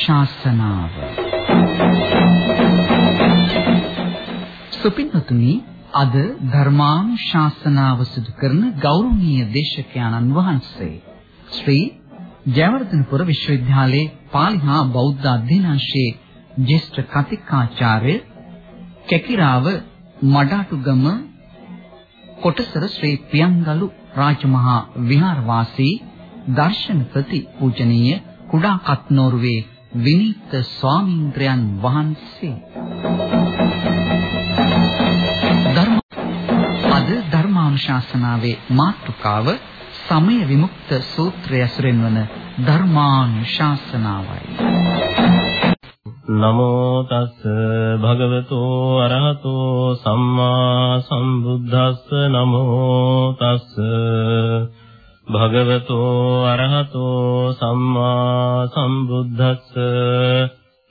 ධර්මානුශාසනාව සුපින්නතුනි අද ධර්මානුශාසනාව සිදු කරන ගෞරවනීය දේශකයන්න් වහන්සේ ශ්‍රී ජයවර්ධනපුර විශ්වවිද්‍යාලයේ පාලි හා බෞද්ධ අධ්‍යනාංශයේ ජ්‍යෙෂ්ඨ කතිකාචාර්ය කැකිරාව මඩාටුගම කොටසර ශ්‍රී ප්‍රියංගලු රාජමහා විහාරවාසී දර්ශනපති පූජනීය කුඩා කත්නෝරුවේ විනීත ස්වාමීන්ද්‍රයන් වහන්සේ. ධර්ම අද ධර්මානුශාසනාවේ මාතෘකාව සමය විමුක්ත සූත්‍රය ඇසුරෙන් වන ධර්මානුශාසනාවයි. නමෝ තස් භගවතෝ අරහතෝ සම්මා සම්බුද්දස්ස නමෝ තස් භගවතෝ අරහතෝ සම්මා සම්බුද්දස්ස.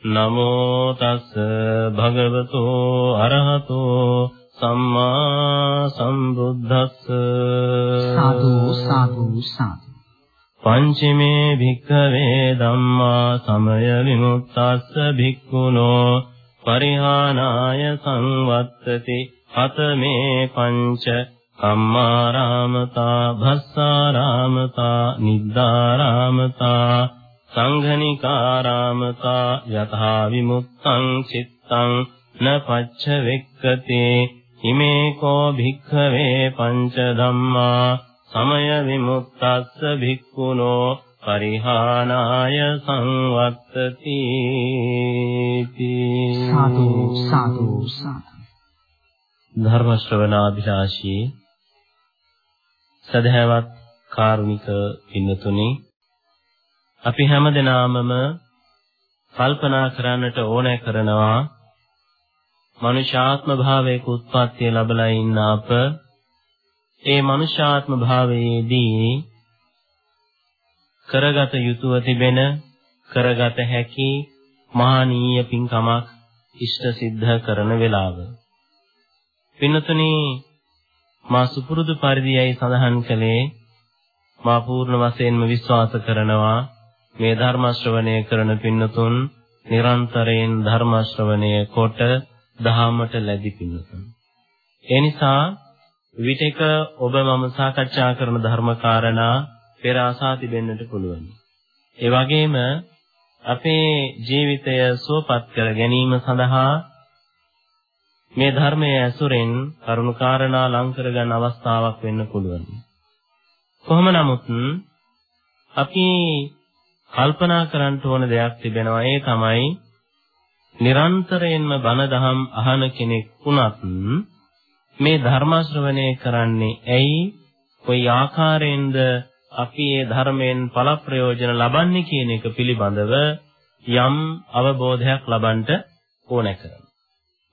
නමෝ තස් භගවතෝ අරහතෝ සම්මා සම්බුද්දස්ස. සාදු සාදු සාදු. පංචමේ භික්ඛවේ ධම්මා සමය විමුක්තස්ස භික්ඛුනෝ. පරිහානාය සංවත්තති. හතමේ පංච කම්මාරාමතා භස්සාරාමතා නිද්දාරාමතා සංඝනිකාරාමතා යථා විමුක්තං චිත්තං න පච්ච වෙක්කතේ හිමේ කෝ භික්ඛවේ පංච ධම්මා සමය විමුක්තස්ස භික්ඛුනෝ පරිහානාය සංවත්තති. සාදු සාදු සාදු. ධර්ම ශ්‍රවණාභිලාෂී සදහැවත් කාරුණික පින්නතුනි අපි හැමදෙනාමම කල්පනා කරන්නට ඕනෑ කරනවා මනුෂ්‍යාත්ම භාවයක උත්පත්තිය ලැබලා ඉන්න අප ඒ මනුෂ්‍යාත්ම භාවයේදී කරගත යුතුව තිබෙන කරගත හැකි මහානීය පින්කමක් ඉෂ්ට සිද්ධ කරන වෙලාව. පින්නතුනි මා සුපුරුදු පරිදියයි සඳහන් කළේ මා පූර්ණ වශයෙන්ම විශ්වාස කරනවා මේ ධර්ම ශ්‍රවණය කරන පින්නතුන් නිරන්තරයෙන් ධර්ම ශ්‍රවණය කොට දහමට ලැබි පින්නතුන්. ඒ නිසා විටක ඔබ මම සාකච්ඡා කරන ධර්ම කාරණා පෙර ආසා තිබෙන්නට පුළුවන්. ඒ වගේම අපේ ජීවිතය සුවපත් කර ගැනීම සඳහා මේ ධර්මයේ ඇසුරෙන් කරුණු කාරණා ලං කරගන්න අවස්ථාවක් වෙන්න පුළුවන්. කොහොම නමුත් අපි කල්පනා කරන්න ඕන දෙයක් තිබෙනවා ඒ තමයි නිරන්තරයෙන්ම බණ දහම් අහන කෙනෙක් වුණත් මේ ධර්ම ශ්‍රවණය කරන්නේ ඇයි? කොයි ආකාරයෙන්ද අපි මේ ධර්මයෙන් ඵල ප්‍රයෝජන ලබන්නේ කියන එක පිළිබඳව යම් අවබෝධයක් ලබන්නට ඕනේ කරනවා.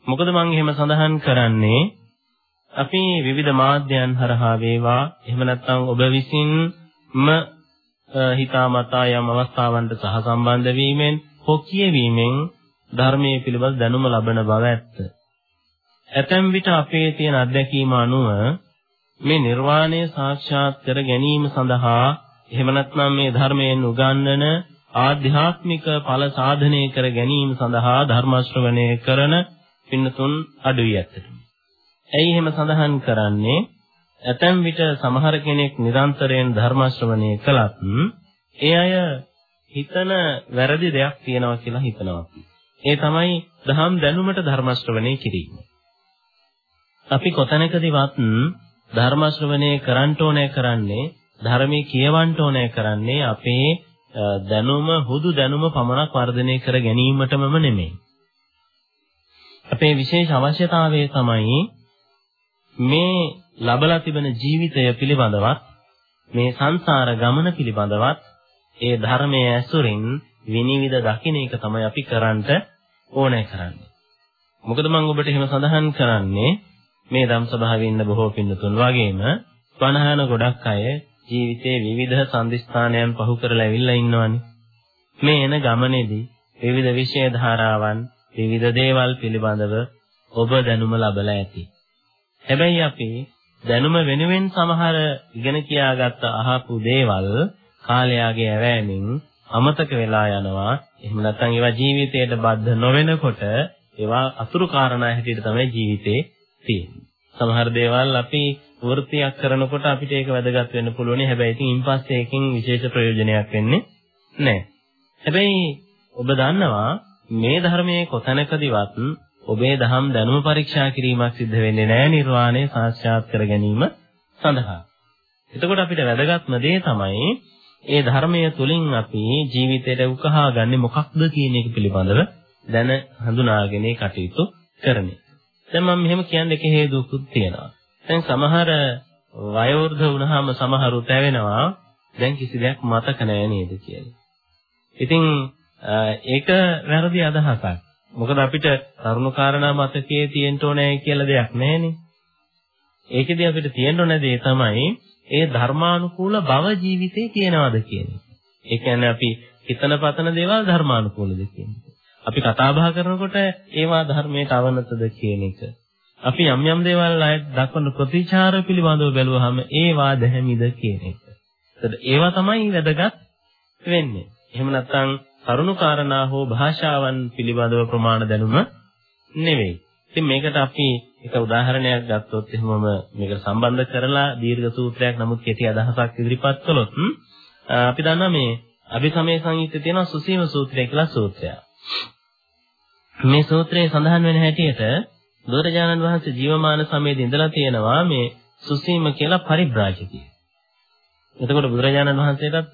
මොකද මම එහෙම සඳහන් කරන්නේ අපි විවිධ මාධ්‍යයන් හරහා වේවා එහෙම නැත්නම් ඔබ විසින්ම හිතාමතා යම් අවස්ථාවන්ට සහසම්බන්ධ වීමෙන් හෝ කියවීමෙන් ධර්මයේ පිළිබඳ දැනුම ලබන බව ඇත්ත. ඇතැම් විට අපේ තියෙන අත්දැකීම අනුව මේ නිර්වාණය සාක්ෂාත් කර ගැනීම සඳහා එහෙම නැත්නම් මේ ධර්මයෙන් උගන්වන ආධ්‍යාත්මික ඵල සාධනය කර ගැනීම සඳහා ධර්ම ශ්‍රවණය කරන පින්නතුන් අඩුයි ඇත්තටම. ඇයි එහෙම සඳහන් කරන්නේ? ඇතැම් විට සමහර කෙනෙක් නිරන්තරයෙන් ධර්ම ශ්‍රවණය කළත් ඒ අය හිතන වැරදි දෙයක් තියෙනවා කියලා හිතනවා. ඒ තමයි දහම් දැනුමට ධර්ම ශ්‍රවණය කිරීම. අපි කොතැනකදීවත් ධර්ම ශ්‍රවණය කරන්න ඕනේ කරන්නේ ධර්මයේ කියවන්න ඕනේ කරන්නේ අපේ දැනුම හුදු දැනුම පමණක් වර්ධනය කර ගැනීමටමම නෙමෙයි. අපේ විශේෂ අවශ්‍යතාවය තමයි මේ ලබලා තිබෙන ජීවිතය පිළිබඳවත් මේ සංසාර ගමන පිළිබඳවත් ඒ ධර්මයේ ඇසුරින් විනිවිද දකින්න එක තමයි අපි කරන්නට ඕනේ කරන්නේ. මොකද මම ඔබට එහෙම සඳහන් කරන්නේ මේ ධම් සභාවේ ඉන්න බොහෝ පින්නතුන් වගේම බණහන ගොඩක් අය ජීවිතේ විවිධ සම්දිස්ථානයන් පහු කරලා ඇවිල්ලා ඉන්නවනේ. මේ එන ගමනේදී විවිධ විෂය ධාරාවන් විවිධ දේවල් පිළිබඳව ඔබ දැනුම ලබලා ඇති. හැබැයි අපි දැනුම වෙනුවෙන් සමහර ඉගෙන කියාගත්ත අහපු දේවල් කාලයාගේ ඇවෑමෙන් අමතක වෙලා යනවා. එහෙම නැත්නම් ඒවා ජීවිතයට බද්ධ නොවෙනකොට ඒවා අතුරු කාරණා හැටියට තමයි ජීවිතේ තියෙන්නේ. සමහර දේවල් අපි වෘත්තියක් කරනකොට අපිට ඒක වැදගත් වෙන්න පුළුවන්. හැබැයි ඉතින් ඉන්පස්සේ ඒකෙන් විශේෂ ප්‍රයෝජනයක් වෙන්නේ නැහැ. හැබැයි ඔබ දන්නවා මේ ධර්මයේ කොතැනකදීවත් ඔබේ දහම් දැනුම පරීක්ෂා කිරීමක් සිද්ධ වෙන්නේ නැහැ නිර්වාණය සාක්ෂාත් කර ගැනීම සඳහා. එතකොට අපිට වැදගත්ම දේ තමයි ඒ ධර්මයේ තුලින් අපි ජීවිතයට උකහා ගන්නේ මොකක්ද කියන එක පිළිබඳව දැන හඳුනාගෙන කටයුතු කරන එක. දැන් මම මෙහෙම කියන්නේ එක හේතුකුත් තියෙනවා. දැන් සමහර වයෝවෘද්ධ වුණාම සමහරු තැවෙනවා දැන් කිසි දෙයක් මතක නැහැ නේද කියලා. ඉතින් ඒක වැරදි අදහසක්. මොකද අපිට තරුණ කාරණා මතකයේ තියෙන්න ඕනේ කියලා දෙයක් නැහැනේ. ඒකෙදි අපිට තියෙන්න ඕන දේ තමයි ඒ ධර්මානුකූල භව ජීවිතේ තියෙනවද කියන එක. ඒ කියන්නේ අපි හිතන පතන දේවල් ධර්මානුකූලද කියන එක. අපි කතා බහ කරනකොට ඒවා ධර්මයට අවනතද කියන එක. අපි යම් යම් දේවල් අය දක්වන ප්‍රතිචාර පිළිබඳව බැලුවහම ඒවා දැහැමිද කියන එක. ඒවා තමයි වැදගත් වෙන්නේ. එහෙම නැත්නම් කරුණු කාරණා හෝ භාෂාවන් පිළිබඳව ප්‍රමාණ දැනුම නෙවෙයි. ඉතින් මේකට අපි එක උදාහරණයක් ගත්තොත් එහෙමම මේකට සම්බන්ධ කරලා දීර්ඝ සූත්‍රයක් නමුත් කෙටි අදහසක් ඉදිරිපත් කළොත් අපි දන්නවා මේ අභිසමය සංයුත්තේ තියෙන සුසීම සූත්‍රය කියලා සූත්‍රයක්. මේ සූත්‍රයේ සඳහන් වෙන හැටියට බුදුරජාණන් වහන්සේ ජීවමාන සමයේදී ඉඳලා තියෙනවා මේ සුසීම කියලා පරිබ්‍රාජකයෙක්. එතකොට බුදුරජාණන් වහන්සේටත්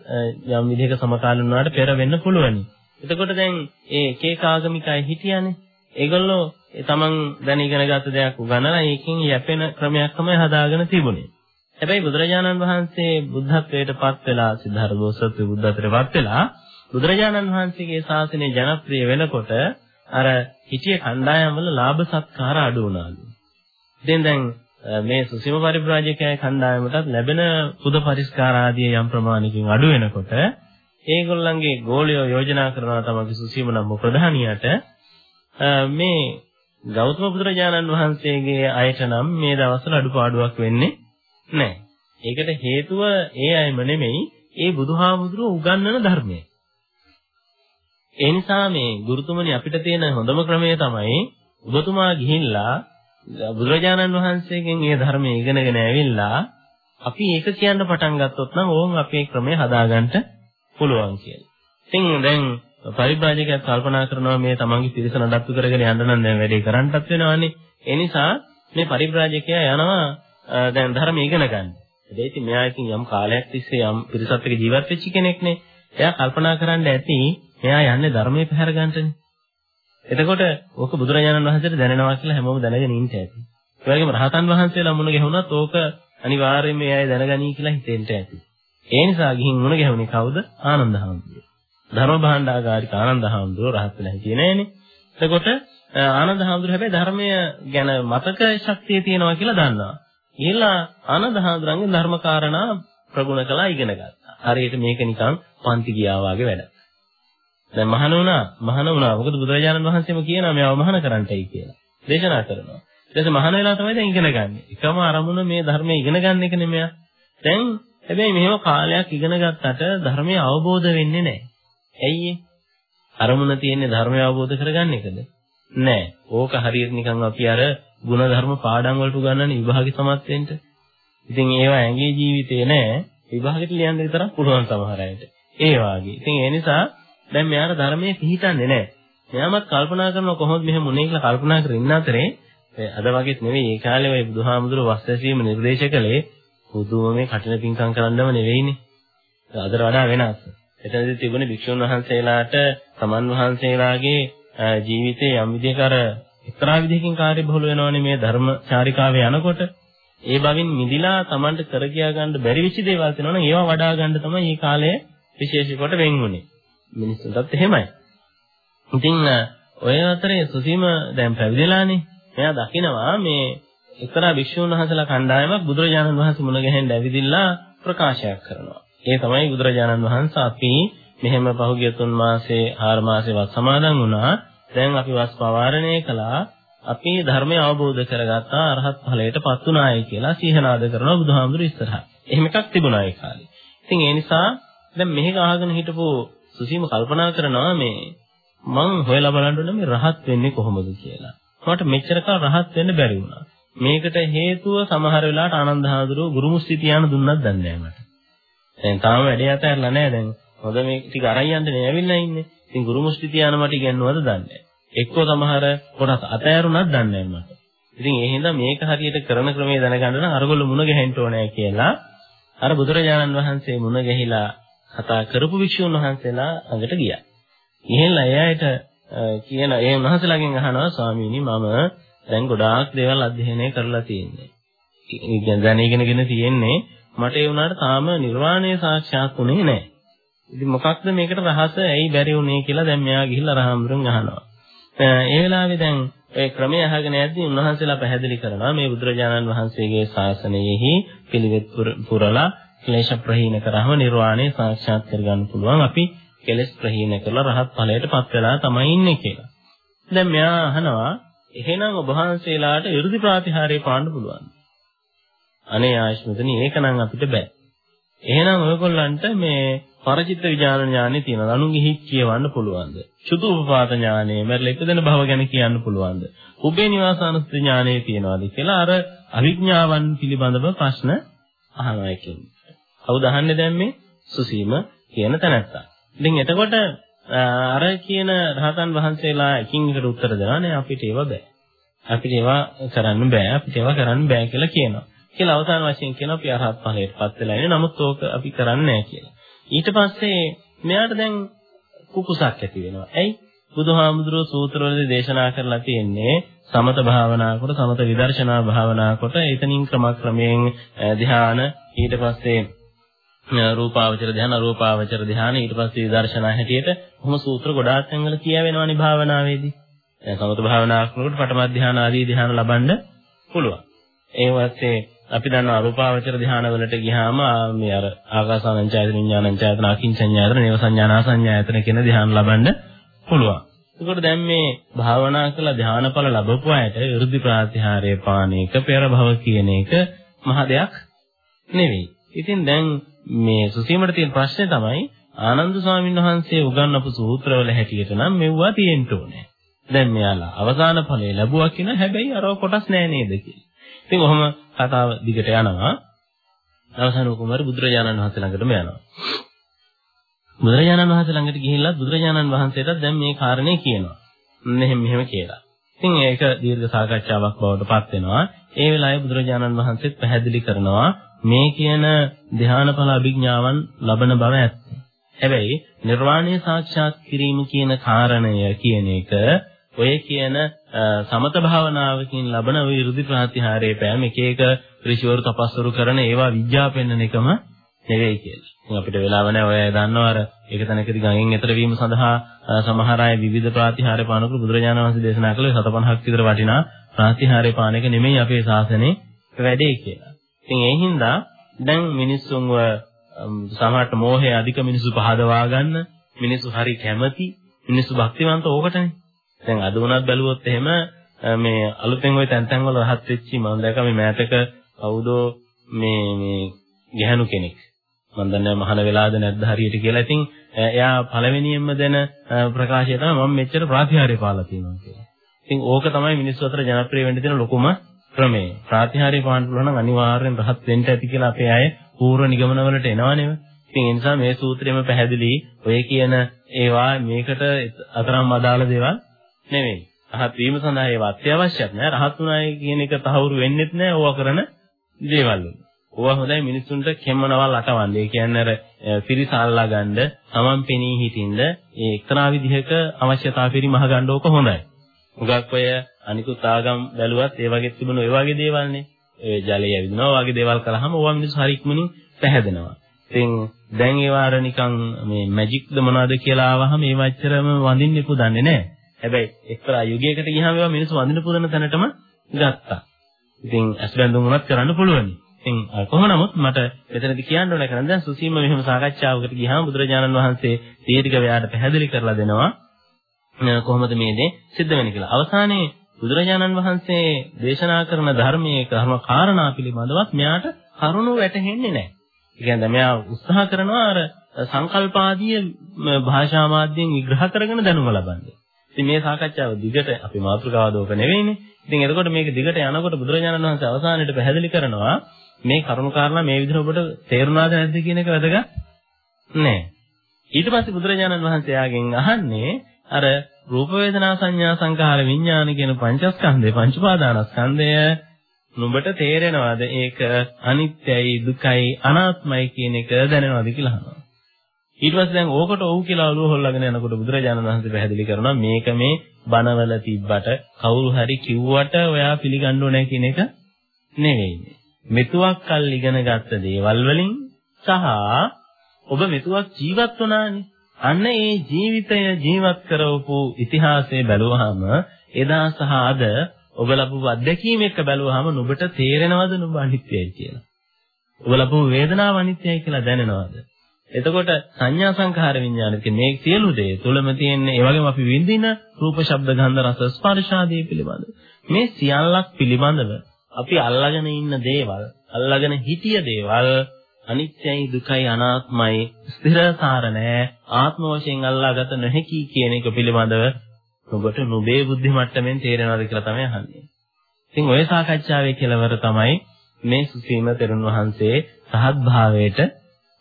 යම් විදිහක සමකාලීන වුණාට පෙර වෙන්න පුළුවනි. එතකොට දැන් ඒ එක එක ආගමිකයි හිටියානේ. ඒගොල්ලෝ තමන් දැන ඉගෙන ගත්ත දෙයක් උගන්වලා ඒකෙන් යැපෙන ක්‍රමයක් තමයි හදාගෙන තිබුණේ. හැබැයි බුදුරජාණන් වහන්සේ බුද්ධත්වයට පත් වෙලා සිද්ධාර්ථ බෝසත්ව බුද්ධත්වයට පත් වෙලා බුදුරජාණන් වහන්සේගේ ශාසනය ජනප්‍රිය වෙනකොට අර හිටිය කණ්ඩායම් වල ලාභ සත්කාර අඩු වුණාලු. ඉතින් දැන් මේ සුසීම පරිබ්‍රාජකයන් කණ්ඩායමටත් ලැබෙන පුද පරිස්කාර ආදී යම් ප්‍රමාණයකින් අඩු වෙනකොට ඒගොල්ලන්ගේ ගෝලියෝ යෝජනා කරනවා තමයි සුසීම නම් ප්‍රධානියට මේ ගෞතම බුදුරජාණන් වහන්සේගේ අයට නම් මේ දවස්වල අඩුපාඩුවක් වෙන්නේ නැහැ. ඒකට හේතුව ඒ අයම නෙමෙයි ඒ බුදුහාමුදුරුවෝ උගන්වන ධර්මය. ඒ නිසා මේ ගුරුතුමනි අපිට තියෙන හොඳම ක්‍රමය තමයි ඔබතුමා ගිහිල්ලා බුදුරජාණන් වහන්සේගෙන් මේ ධර්මය ඉගෙනගෙන ඇවිල්ලා අපි ඒක කියන්න පටන් ගත්තොත් නම් ඕන් අපේ ක්‍රමය හදාගන්න පුළුවන් කියලා. ඉතින් දැන් පරිබ්‍රාජකයා කල්පනා කරනවා මේ තමන්ගේ පිරිස නඩත්තු කරගෙන යන්න නම් දැන් වැඩේ කරන්නත් වෙනවානේ. ඒ නිසා මේ පරිබ්‍රාජකයා යනවා දැන් ධර්ම ඉගෙන ගන්න. ඒ ඉතින් මෙයා ඉතින් යම් කාලයක් තිස්සේ යම් පිරිසත් එක්ක ජීවත් වෙච්ච කෙනෙක්නේ. එයා කල්පනා කරන්න ඇති මෙයා යන්නේ ධර්මයේ පැහැර ගන්නටනේ. එතකොට ඕක බුදුරජාණන් වහන්සේට දැනෙනවා කියලා හැමෝම දැනගෙන ඉන්න ඇති. ඒ වගේම රහතන් වහන්සේලා මුණ ගැහුණත් ඕක අනිවාර්යයෙන්ම එයයි දැනගනී කියලා හිතෙන්න ඇති. ඒ නිසා ගිහින් මුණ ගැහුනේ කවුද? ආනන්ද හාමුදුරුවෝ. ධර්ම භාණ්ඩාගාරික ආනන්ද හාමුදුරුවෝ රහත් වෙලා හිටියේ නෑනේ. එතකොට ආනන්ද හාමුදුරුවෝ හැබැයි ධර්මය ගැන මතක ශක්තිය තියෙනවා කියලා දන්නවා. ඊළා ආනන්ද හාමුදුරන්ගේ ධර්මකාරණා ප්‍රගුණ කළා ඉගෙන ගත්තා. හරියට මේක නිකන් පන්ති ගියා වගේ වැඩක්. දැන් මහාන වුණා මහාන වුණා මොකද බුදුරජාණන් වහන්සේම කියනවා මේව මහාන කරන්නයි කියලා දේශනා කරනවා ඊට පස්සේ මහාන වෙලා තමයි දැන් ඉගෙන ගන්න. එකම අරමුණ මේ ධර්මයේ ඉගෙන ගන්න එකනේ මෙයා. දැන් හැබැයි මෙහෙම කාලයක් ඉගෙන ගත්තට ධර්මය අවබෝධ වෙන්නේ නැහැ. ඇයි ඒ? අරමුණ තියෙන්නේ ධර්මය අවබෝධ කරගන්න එකද? නෑ. ඕක හරියට නිකන් අපි අර ගුණ ධර්ම පාඩම් වලට උගන්වන්නේ විභාගෙ සමත් වෙන්න. ඉතින් ඒවා ඇඟේ ජීවිතේ නෑ. විභාගෙට ලියන්න විතරක් පුළුවන් සමහර අයට. ඒ වාගේ. ඉතින් ඒ නිසා දැන් මෙයාට ධර්මයේ පිහිටන්නේ නැහැ. මෙයාමත් කල්පනා කරනවා කොහොමද මෙහෙම උනේ කියලා කල්පනා කර ඉන්න අතරේ අද වගේත් නෙවෙයි ඒ කාලේ ওই බුදුහාමුදුරුවෝ වස්තැසීම නිර්දේශ කළේ බුදුම මේ කටින පිංකම් කරන්නම නෙවෙයිනේ. අදට වඩා වෙනස්. එතනදී තිබුණේ භික්ෂුන් වහන්සේලාට සමන් වහන්සේලාගේ ජීවිතයේ යම් විදිහක අර එක්තරා විදිහකින් කාර්යබහුල වෙනවනේ මේ ධර්ම චාරිකාවේ යනකොට. ඒ බවින් මිදිලා Tamanට කර කියා ගන්න බැරි වෙච්ච දේවල් තියෙනවනම් ඒවා වඩා ගන්න තමයි මේ කාලය විශේෂ කොට වෙන්ුනේ. මිනිස්සුන්ටත් එහෙමයි. ඉතින් ඔය අතරේ සුසීම දැන් පැවිදිලානේ. එයා දකිනවා මේ එක්තරා භික්ෂුන් වහන්සේලා කණ්ඩායමක් බුදුරජාණන් වහන්සේ මුණ ගැහෙන්න ඇවිදිලා ප්‍රකාශයක් කරනවා. ඒ තමයි බුදුරජාණන් වහන්සේ අපි මෙහෙම පහුගිය තුන් මාසේ ආර මාසේ වත් සමාදන් වුණා. දැන් අපි වස් පවාරණය කළා. අපි ධර්මය අවබෝධ කරගත්තා අරහත් ඵලයටපත් උනායි කියලා සීහනාද කරනවා බුදුහාමුදුරු ඉස්සරහා. එහෙම එකක් තිබුණා ඒ කාලේ. ඉතින් ඒ නිසා දැන් මෙහෙ අහගෙන හිටපු සුසීම කල්පනා කරනවා මේ මං හොයලා බලන්න ඕනේ මේ රහත් වෙන්නේ කොහොමද කියලා. මට මෙච්චර කල් රහත් වෙන්න බැරි වුණා. මේකට හේතුව සමහර වෙලාවට ආනන්ද හාමුදුරුව ගුරුමුස්ති තියාන දුන්නත් දන්නේ නැහැ මට. දැන් තාම වැඩේ අතහැරලා නැහැ දැන්. හොඳ මේ ටික අරන් යන්න නේ ඇවිල්ලා ඉන්නේ. ඉතින් ගුරුමුස්ති තියාන මට ඉගෙනුවද දන්නේ නැහැ. එක්කෝ සමහර කොටස් අතහැරුණත් දන්නේ නැහැ මට. ඉතින් ඒ හින්දා මේක හරියට කරන ක්‍රමයේ දැනගන්න නම් අරගොල්ල මුණ ගැහෙන්න ඕනේ කියලා අර බුදුරජාණන් වහන්සේ මුණ ගැහිලා කතා කරපු වික්ෂුන් වහන්සේලා ළඟට ගියා. ගිහිල්ලා එයාට කියන ඒ උන්වහන්සේලාගෙන් අහනවා ස්වාමීනි මම දැන් ගොඩාක් දේවල් අධ්‍යයනය කරලා තියෙන්නේ. ඉතින් දැන් ඉගෙනගෙන තියෙන්නේ මට ඒ වුණාට තාම නිර්වාණය සාක්ෂාත් වුණේ නැහැ. ඉතින් මොකක්ද මේකට රහස ඇයි බැරි වුණේ කියලා දැන් මෙයා ගිහිල්ලා රහම්රුන් අහනවා. ඒ වෙලාවේ දැන් ඒ ක්‍රමය අහගෙන යද්දී උන්වහන්සේලා පැහැදිලි කරනවා මේ බුදුරජාණන් වහන්සේගේ ශාසනයෙහි පිළිවෙත් පුරලා ක්ලේශ ප්‍රහීන කරාම නිර්වාණය සාක්ෂාත් කරගන්න පුළුවන්. අපි කෙලෙස් ප්‍රහීන කරලා රහත් ඵලයටපත් වෙලා තමයි ඉන්නේ කියලා. දැන් මෙයා අහනවා එහෙනම් ඔබ වහන්සේලාට 이르දි ප්‍රාතිහාර්ය පාන්න පුළුවන්. අනේ ආශ්මතනි ඒකනම් අපිට බෑ. එහෙනම් ඔයගොල්ලන්ට මේ පරචිත්ත විඥාන ඥානෙ තියෙනවා. අනුන්ගේ හිත් කියවන්න පුළුවන්ද? චුතු උපපාත ඥානෙ, මෙරළ ඉපදෙන භව ගැන කියන්න පුළුවන්ද? උබේ නිවාසානුස්ති ඥානෙ තියෙනවාද කියලා අර අවිඥාවන් පිළිබඳව ප්‍රශ්න අහනවා එකෙන්. කවුද අහන්නේ දැන් මේ? සුසීම කියන තැනත්තා. ඉතින් එතකොට අර කියන රහතන් වහන්සේලා එකින් එකට උත්තර දෙනවා නේ අපිට ඒව බෑ. අපිට ඒවා කරන්න බෑ. අපිට ඒවා කරන්න බෑ කියලා කියනවා. කියලා අවසාන වශයෙන් කියනවා අපි අරහත් ඵලයටපත් වෙලා ඉන්නේ. නමුත් ඕක අපි කරන්නේ නැහැ කියලා. ඊට පස්සේ මෙයාට දැන් කුකුසක් ඇති වෙනවා. ඇයි? බුදුහාමුදුරුවෝ සූත්‍රවලදී දේශනා කරලා තියෙන්නේ සමත භාවනා කොට සමත විදර්ශනා භාවනා කොට එතනින් ක්‍රමක්‍රමයෙන් ධ්‍යාන ඊට පස්සේ රූපාවචර ධ්‍යාන අරූපාවචර ධ්‍යාන ඊට පස්සේ විදර්ශනා හැටියට කොහොම සූත්‍ර ගොඩාක් තැන්වල කියවෙනවනේ භාවනාවේදී. දැන් සමත භාවනා කරනකොට පඨම ධ්‍යාන ආදී ධ්‍යාන ලබන්න පුළුවන්. ඒ වත්තේ අපි දන්නවා අරූපාවචර ධ්‍යාන වලට ගියාම මේ අර ආකාසානංචයතන විඥානංචයතන අකින්චඤ්ඤායතන නේව සංඥානාසඤ්ඤායතන කියන ධ්‍යාන ලබන්න පුළුවන්. ඒකට දැන් මේ භාවනා කළ ධ්‍යානඵල ලැබපු අයට 이르දි ප්‍රාතිහාර්ය පාන එක පෙර භව කියන එක මහ දෙයක් නෙවෙයි. ඉතින් දැන් මේ සුසීමට තියෙන ප්‍රශ්නේ තමයි ආනන්ද ස්වාමීන් වහන්සේ උගන්වපු සූත්‍රවල හැටියට නම් මෙවුවා තියෙන්න ඕනේ. දැන් මෙයාලා අවසාන ඵලය ලැබුවා කියන හැබැයි අරව කොටස් නෑ නේද කියලා. ඉතින් ඔහොම කතාව දිගට යනවා. අවසාන කුමාර බුදුරජාණන් වහන්සේ ළඟටම යනවා. බුදුරජාණන් වහන්සේ ළඟට ගිහිල්ලා බුදුරජාණන් වහන්සේට දැන් මේ කාරණේ කියනවා. මෙහෙම මෙහෙම කියලා. ඉතින් ඒක දීර්ඝ සාකච්ඡාවක් බවට පත් වෙනවා. ඒ වෙලාවේ බුදුරජාණන් වහන්සේත් පැහැදිලි කරනවා මේ කියන ධානාඵල අභිඥාවන් ලබන බව ඇත්තේ. හැබැයි නිර්වාණය සාක්ෂාත් කිරීම කියන කාරණය කියන එක ඔය කියන සමත භාවනාවකින් ලබන විරුද්ධි ප්‍රතිහාරයේ පෑම එක එක ඍෂිවරු තපස්වරු කරන ඒවා විඥාපෙන්නන එකම නෙවෙයි කියලා. ඉතින් අපිට වෙලාව නැහැ ඔය දන්නව අර ඒක තැනකදී ගඟෙන් එතර වීම සඳහා සමහර අය විවිධ ප්‍රතිහාරය පානකරු බුදුරජාණන් වහන්සේ දේශනා කළ 150ක් විතර වටිනා ප්‍රතිහාරය පාන එක නෙමෙයි අපේ ශාසනයේ වැඩේ කියලා. ඉතින් ඒ හින්දා දැන් මිනිස්සුන්ව සමහරට මෝහය අධික මිනිස්සු පහදවා ගන්න මිනිස්සු හරි කැමති මිනිස්සු භක්තිවන්ත ඕකටනේ. දැන් අද වුණත් බැලුවොත් එහෙම මේ අලුතෙන් ওই තැන් තැන් වල රහත් වෙච්චි මම දැක්කා මේ මෑතක කවුදෝ මේ මේ ගැහණු කෙනෙක්. මම දන්නේ මහාන වෙලාද නැද්ද හරියට කියලා. ඉතින් එයා පළවෙනියෙන්ම දෙන ප්‍රකාශය තමයි මම මෙච්චර ප්‍රාතිහාර්ය පාලා තියෙනවා කියලා. ඉතින් ඕක තමයි මිනිස්සු අතර ජනප්‍රිය වෙන්න තියෙන ලොකුම ක්‍රමය. ප්‍රාතිහාර්ය පාන්න පුළුවන් නම් අනිවාර්යෙන් රහත් වෙන්න ඇති කියලා අපේ අය පූර්ව නිගමනවලට එනවනේ. ඉතින් ඒ නිසා මේ සූත්‍රයේම පැහැදිලි ඔය කියන ඒවා මේකට අතරම් අදාළ දේවල් නෙවෙයි. රහත් වීම සඳහා ඒවා අත්‍යවශ්‍යත් නෑ. රහත් උනායි කියන එක තහවුරු වෙන්නෙත් නෑ ඕවා කරන දේවල් වල. ඕවා හොඳයි මිනිස්සුන්ට කෙම්මනවල් අටවන්නේ. ඒ කියන්නේ අර පිරිසල්ලා ගන්න, තමන් පෙනී හිටින්න ඒ එක්තරා විදිහක අවශ්‍යතාව පරිමහ ගන්න ඕක හොඳයි. උගක් ඔය අනිකුත් ආගම් බැලුවත් ඒ වගේ තිබුණු ඒ වගේ දේවල්නේ. ඒ ජලය ඇවිදිනවා වගේ දේවල් කළාම ඕවා මිනිස්සු හරි ඉක්මනින් පැහැදෙනවා. ඉතින් දැන් ඒවා අර නිකන් මේ මැජික්ද මොනවද කියලා ආවහම ඒව ඇච්චරම වඳින්න පුදන්නේ නැහැ. හැබැයි එක්තරා යුගයකට ගියාම ඒවා මිනිස්සු වඳින පුදන තැනටම ගත්තා. ඉතින් ඇස් බැඳුම් උනත් කරන්න පුළුවන්. ඉතින් කොහොම නමුත් මට මෙතනදී කියන්න ඕන කරන්නේ දැන් සුසීම මෙහෙම සාකච්ඡාවකට ගියාම බුදුරජාණන් වහන්සේ දීර්ඝ ව්‍යාඩ පැහැදිලි කරලා දෙනවා කොහොමද මේ දේ සිද්ධ වෙන්නේ කියලා. අවසානයේ බුදුරජාණන් වහන්සේ දේශනා කරන ධර්මයේ කර්ම කාරණා පිළිබඳවත් මෙයාට කරුණු වැටහෙන්නේ නැහැ. ඒ කියන්නේ මෙයා උත්සාහ කරනවා අර සංකල්පාදී භාෂා මාධ්‍යයෙන් විග්‍රහ කරගෙන දැනුම ලබන්නේ. ඉතින් මේ සාකච්ඡාව දිගට අපි මාතෘකාව දෝක නෙවෙයිනේ. ඉතින් එතකොට මේක දිගට යනකොට බුදුරජාණන් වහන්සේ අවසානයේට පැහැදිලි කරනවා මේ කරුණු කාරණා මේ විදිහට ඔබට තේරුණාද නැද්ද කියන එක වැදගත් නෑ. ඊට පස්සේ බුදුරජාණන් වහන්සේ යාගෙන් අහන්නේ අර රූප වේදනා සංඥා සංඛාර විඥාන කියන පංචස්කන්ධය පංච උපාදානස්කන්ධය නුඹට තේරෙනවද ඒක අනිත්‍යයි දුකයි අනාත්මයි කියන එක දැනෙනවද කියලා අහනවා. ඊට පස්සේ දැන් ඕකට ඔව් කියලා ඔළුව හොල්ලාගෙන යනකොට බුදුරජාණන් වහන්සේ පැහැදිලි කරනවා මේක මේ බණවල තිබ්බට කවුරු හරි කිව්වට ඔයා පිළිගන්න ඕනේ කියන එක නෙවෙයි. මෙතුවක් කල් ඉගෙන ගත්ත දේවල් වලින් සහ ඔබ මෙතුවක් ජීවත් වුණානේ. අන්න ඒ ජීවිතය ජීවත් කරවපු ඉතිහාසය බැලුවහම එදා සහ අද ඔබ ලැබුව අත්දැකීම් එක්ක බැලුවහම නුඹට තේරෙනවද නුඹ අනිත්‍යයි කියලා? ඔබ ලැබුව වේදනාව අනිත්‍යයි කියලා දැනෙනවද? එතකොට සංඥා සංඛාර විඥාන කියන මේ සියලු දේ තුලම තියෙන ඒ වගේම අපි විඳින රූප ශබ්ද ගන්ධ රස ස්පර්ශ ආදී පිළිබඳ මේ සියල්ලක් පිළිබඳව අපි අල්ලාගෙන ඉන්න දේවල් අල්ලාගෙන හිටිය දේවල් අනිත්‍යයි දුකයි අනාත්මයි ස්ථිරසාර නැහැ ආත්ම වශයෙන් අල්ලාගත නොහැකි කියන එක පිළිබඳව ඔබට නුඹේ බුද්ධි මට්ටමින් තේරෙනවද කියලා තමයි අහන්නේ. ඉතින් ওই සාකච්ඡාවේ කෙලවර තමයි මේ සුසීම තෙරුන් වහන්සේ සහත් භාවයට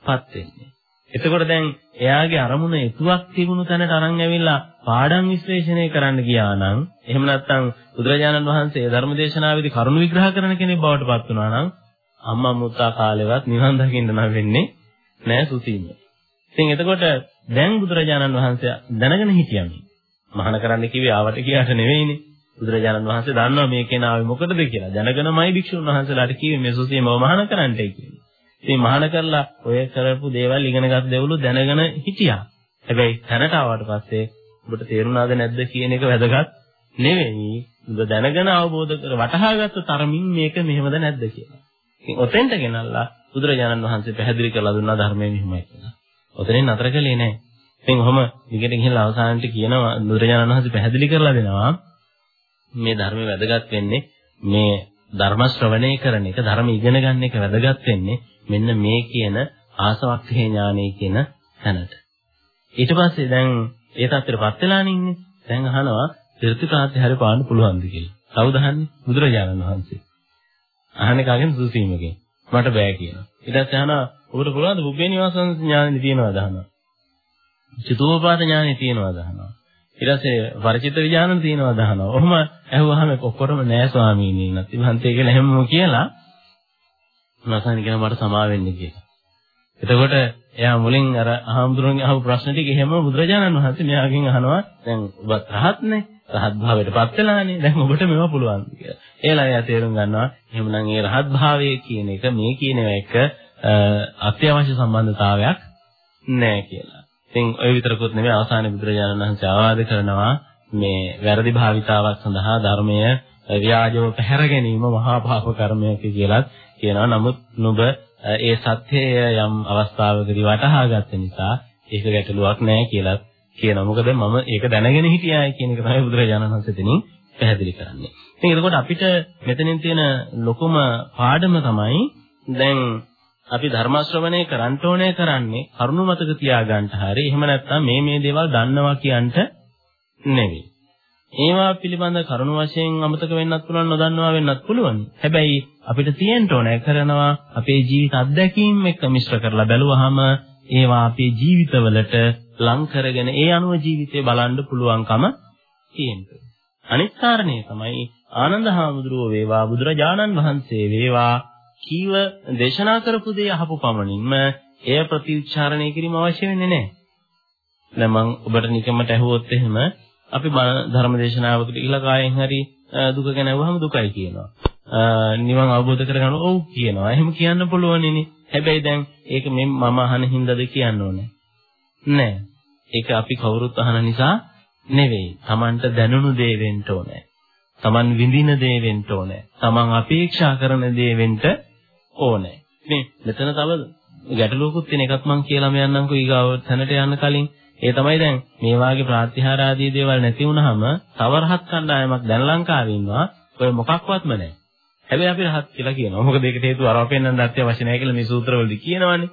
පත් වෙන්නේ. එතකොට දැන් එයාගේ අරමුණ එතුවක් තිබුණු තැනට අරන් ඇවිල්ලා පාඩම් විශ්ලේෂණය කරන්න ගියා නම් එහෙම නැත්නම් බුදුරජාණන් වහන්සේ ධර්මදේශනාවේදී කරුණු විග්‍රහ කරන කෙනෙක් බවට පත් වුණා නම් අම්මා මුත්තා කාලෙවත් නිවන් දකින්න නම් වෙන්නේ නෑ සුසීම. ඉතින් එතකොට දැන් බුදුරජාණන් වහන්සේ දැනගෙන හිටියම මහාන කරන්න කිව්වේ ආවට කියාට නෙවෙයිනේ. බුදුරජාණන් වහන්සේ දන්නවා මේ කෙනාවේ මොකටද කියලා. දැනගෙනමයි භික්ෂුන් වහන්සේලාට කිව්වේ මේ සුසීමව මහාන කරන්නයි කියලා. ඉතින් මහාන කරලා ඔය කරපු දේවල් ඉගෙනගත් දේවලු දැනගෙන හිටියා. හැබැයි තැනට ආවට පස්සේ ඔබට තේරුණාද නැද්ද කියන එක වැදගත් නෙවෙයි. ඔබ දැනගෙන අවබෝධ කර වටහාගත්ත තරමින් මේක මෙහෙමද නැද්ද කියලා. ඉතින් ඔතෙන්ට ගෙනල්ලා බුදුරජාණන් වහන්සේ පැහැදිලි කරලා දුන්නා ධර්මයේ මෙහෙමයි කියලා. ඔතනින් නතර කළේ නැහැ. ඉතින් ඔහම විකට ගිහිල්ලා අවසානට කියනවා බුදුරජාණන් වහන්සේ පැහැදිලි කරලා දෙනවා මේ ධර්මයේ වැදගත් වෙන්නේ මේ ධර්ම ශ්‍රවණය කරන එක ධර්ම ඉගෙන ගන්න එක වැදගත් වෙන්නේ මෙන්න මේ කියන ආසවක්ඛේ ඥානෙ කියන තැනට. ඊට පස්සේ දැන් ඒ තත්ත්වෙටපත් වෙලානේ ඉන්නේ. දැන් අහනවා ත්‍රිත්‍යාත්‍ය හරි පාන්න පුළුවන්ද කියලා. කවුද අහන්නේ? බුදුරජාණන් වහන්සේ. අහන්නේ කාගෙන් සුසීමගෙන්. මට බෑ කියනවා. ඊට පස්සේ අහනවා ඔබට පුළුවන්ද බුබ්බේ නිවාසං ඥානෙ තියෙනවද අහනවා. චිතෝපාද ඥානෙ තියෙනවද අහනවා. ඊට පස්සේ වරචිත විඥාන තියෙනවද අහනවා. ඔහොම ඇහුවාම ඔක්කොටම නෑ ස්වාමීනි නැති මහන්තේ කියලා හැමෝම කියලා මසන් කියන මට සමා වෙන්න කියලා. එතකොට එයා මුලින් අර අහම්දුරන්ගේ අහපු ප්‍රශ්න ටික එහෙම බුදුරජාණන් වහන්සේ මෙයාගෙන් අහනවා දැන් ඔබත් රහත්නේ රහත් භාවයට පත් වෙලානේ දැන් ඔබට මේව පුළුවන් කියලා. ඒලා එයා තේරුම් ගන්නවා එහෙමනම් ඒ රහත් භාවය කියන එක මේ කියන එක අත්‍යවශ්‍ය සම්බන්ධතාවයක් නෑ කියලා. ඉතින් ওই විතරකුත් නෙමෙයි අවසානයේ බුදුරජාණන් වහන්සේ ආවාද කරනවා මේ වැරදි භාවිතාවක් සඳහා ධර්මය ව්‍යාජව පැහැර ගැනීම මහා පාප කර්මයක් කියලා කියනවා. නමුත් නුඹ ඒ සත්‍යය යම් අවස්ථාවකදී වටහා ගත්ත නිසා ඒක ගැටලුවක් නෑ කියලා කියනවා. මොකද මම ඒක දැනගෙන හිටියායි කියන එක තමයි බුදුරජාණන් වහන්සේ දෙනින් පැහැදිලි කරන්නේ. ඉතින් එතකොට අපිට මෙතනින් තියෙන ලොකුම පාඩම තමයි දැන් අපි ධර්ම ශ්‍රවණය කරන්න ඕනේ කරන්නේ කරුණු මතක තියාගන්න හරි එහෙම නැත්නම් මේ මේ දේවල් දන්නවා කියන්ට නෙවෙයි. ඒවා පිළිබඳ කරුණු වශයෙන් අමතක වෙන්නත් පුළුවන් නොදන්නවා වෙන්නත් පුළුවන්. හැබැයි අපිට තියෙන්න ඕනේ කරනවා අපේ ජීවිත අත්දැකීම් එක්ක මිශ්‍ර කරලා බැලුවහම ඒවා අපේ ජීවිතවලට ලං කරගෙන ඒ අනුව ජීවිතය බලන්න පුළුවන්කම තියෙනවා. අනිත් කාරණේ තමයි ආනන්ද හාමුදුරුවෝ වේවා බුදුරජාණන් වහන්සේ වේවා කීව දේශනා කරපු දේ අහපු පමණින්ම එය ප්‍රතිඋච්චාරණය කිරීම අවශ්‍ය වෙන්නේ නැහැ. දැන් මම ඔබට නිකමට ඇහුවොත් එහෙම අපි ධර්ම දේශනාවකට ඉහළ කායෙන් හරි දුක ගැන අහුවම දුකයි කියනවා. නිවන් අවබෝධ කරගන්න ඔව් කියනවා. එහෙම කියන්න පුළුවන්නේ. හැබැයි දැන් ඒක මම අහන හින්දාද කියන්න ඕනේ. නෑ. ඒක අපි කවුරුත් අහන නිසා නෙවෙයි. Tamanට දැනුණු දේ වෙන්න ඕනේ. Taman විඳින දේ වෙන්න ඕනේ. Taman අපේක්ෂා කරන දේ වෙන්න ඕනේ. මේ මෙතන තව ගැටලුවකුත් තියෙන එකක් මම කියලා මයන්නම් ඊගාව තැනට යන්න කලින් ඒ තමයි දැන් මේ වාගේ ප්‍රාතිහාර ආදී දේවල් නැති වුනහම තව රහත් කණ්ඩායමක් දැන් ලංකාවේ ඉන්නවා. ඔය මොකක්වත්ම නැහැ. හැබැයි අපි රහත් කියලා කියනවා. මොකද ඒකට හේතුව අරව පෙන්වන්න අත්‍යවශ්‍ය නැහැ කියලා මේ සූත්‍රවලදී කියනවානේ.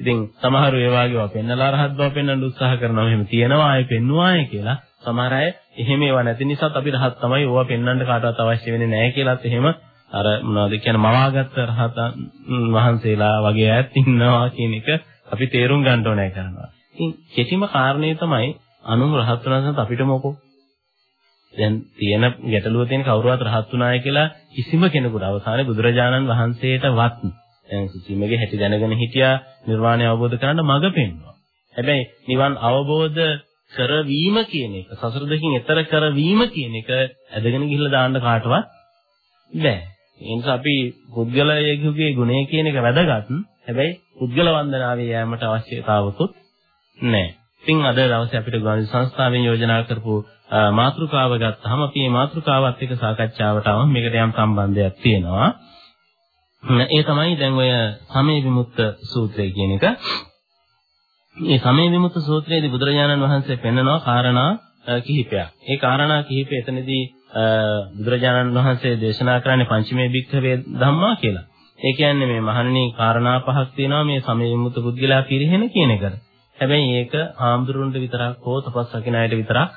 ඉතින් සමහරු ඒ වගේව පෙන්නලා රහත් බව පෙන්වන්න උත්සාහ කරනවා. එහෙම තියෙනවා ආයේ පෙන්නුවාය කියලා. සමහර අය එහෙම ඒවා නැති නිසාත් අපි රහත් තමයි ඕවා පෙන්වන්න කාටවත් අවශ්‍ය වෙන්නේ නැහැ කියලාත් එහෙම අර මොනවද කියන්නේ මවාගත්ත රහතන් වහන්සේලා වගේ අයත් ඉන්නවා කියන එක අපි තේරුම් ගන්න ඕනේ කරනවා. ඉතින් කෙටිම කාරණේ තමයි අනුන් රහත් වෙනසත් අපිට මොකෝ දැන් තියෙන ගැටලුව තියෙන කවුරුවත් රහත් උනාය කියලා කිසිම කෙනෙකුට අවසානයේ බුදුරජාණන් වහන්සේටවත් දැන් සුචිමගේ හැටි දැනගෙන හිටියා නිර්වාණය අවබෝධ කරගන්න මඟ පෙන්වනවා. හැබැයි නිවන් අවබෝධ කරවීම කියන එක සසර දෙකින් එතර කරවීම කියන එක ඇදගෙන ගිහිල්ලා දාන්න කාටවත් බෑ. ඒ නිසා අපි පුද්ගලයෙකුගේ ගුණය කියන එක වැදගත්. හැබැයි පුද්ගල වන්දනාවේ යෑමට අවශ්‍යතාවකුත් නැහැ. ඉතින් අද දවසේ අපිට ගාන්ධි සංස්ථාවෙන් යෝජනා කරපු මාතෘකාව ගත්තාම අපි මේ මාතෘකාවත් එක්ක සාකච්ඡාවට ආවම මේකට යම් සම්බන්ධයක් තියෙනවා. ඒ තමයි දැන් ඔය සමේ විමුක්ත සූත්‍රය කියන එක. මේ සමේ විමුක්ත සූත්‍රයේදී බුදුරජාණන් වහන්සේ පෙන්නනවා කාරණා කිහිපයක්. ඒ කාරණා කිහිපය එතනදී බුදුරජාණන් වහන්සේ දේශනා කරන්නේ පංචමේ භික්ඛවේ ධම්මා කියලා. ඒ කියන්නේ මේ මහණෙනි කාරණා පහක් තියෙනවා මේ සමේ විමුක්ත පුද්ගලයා පිරිහෙන කියන එකට. හැබැයි ඒක ආම්දුරුන්ට විතරක් හෝ තපස් රකින්න අයට විතරක්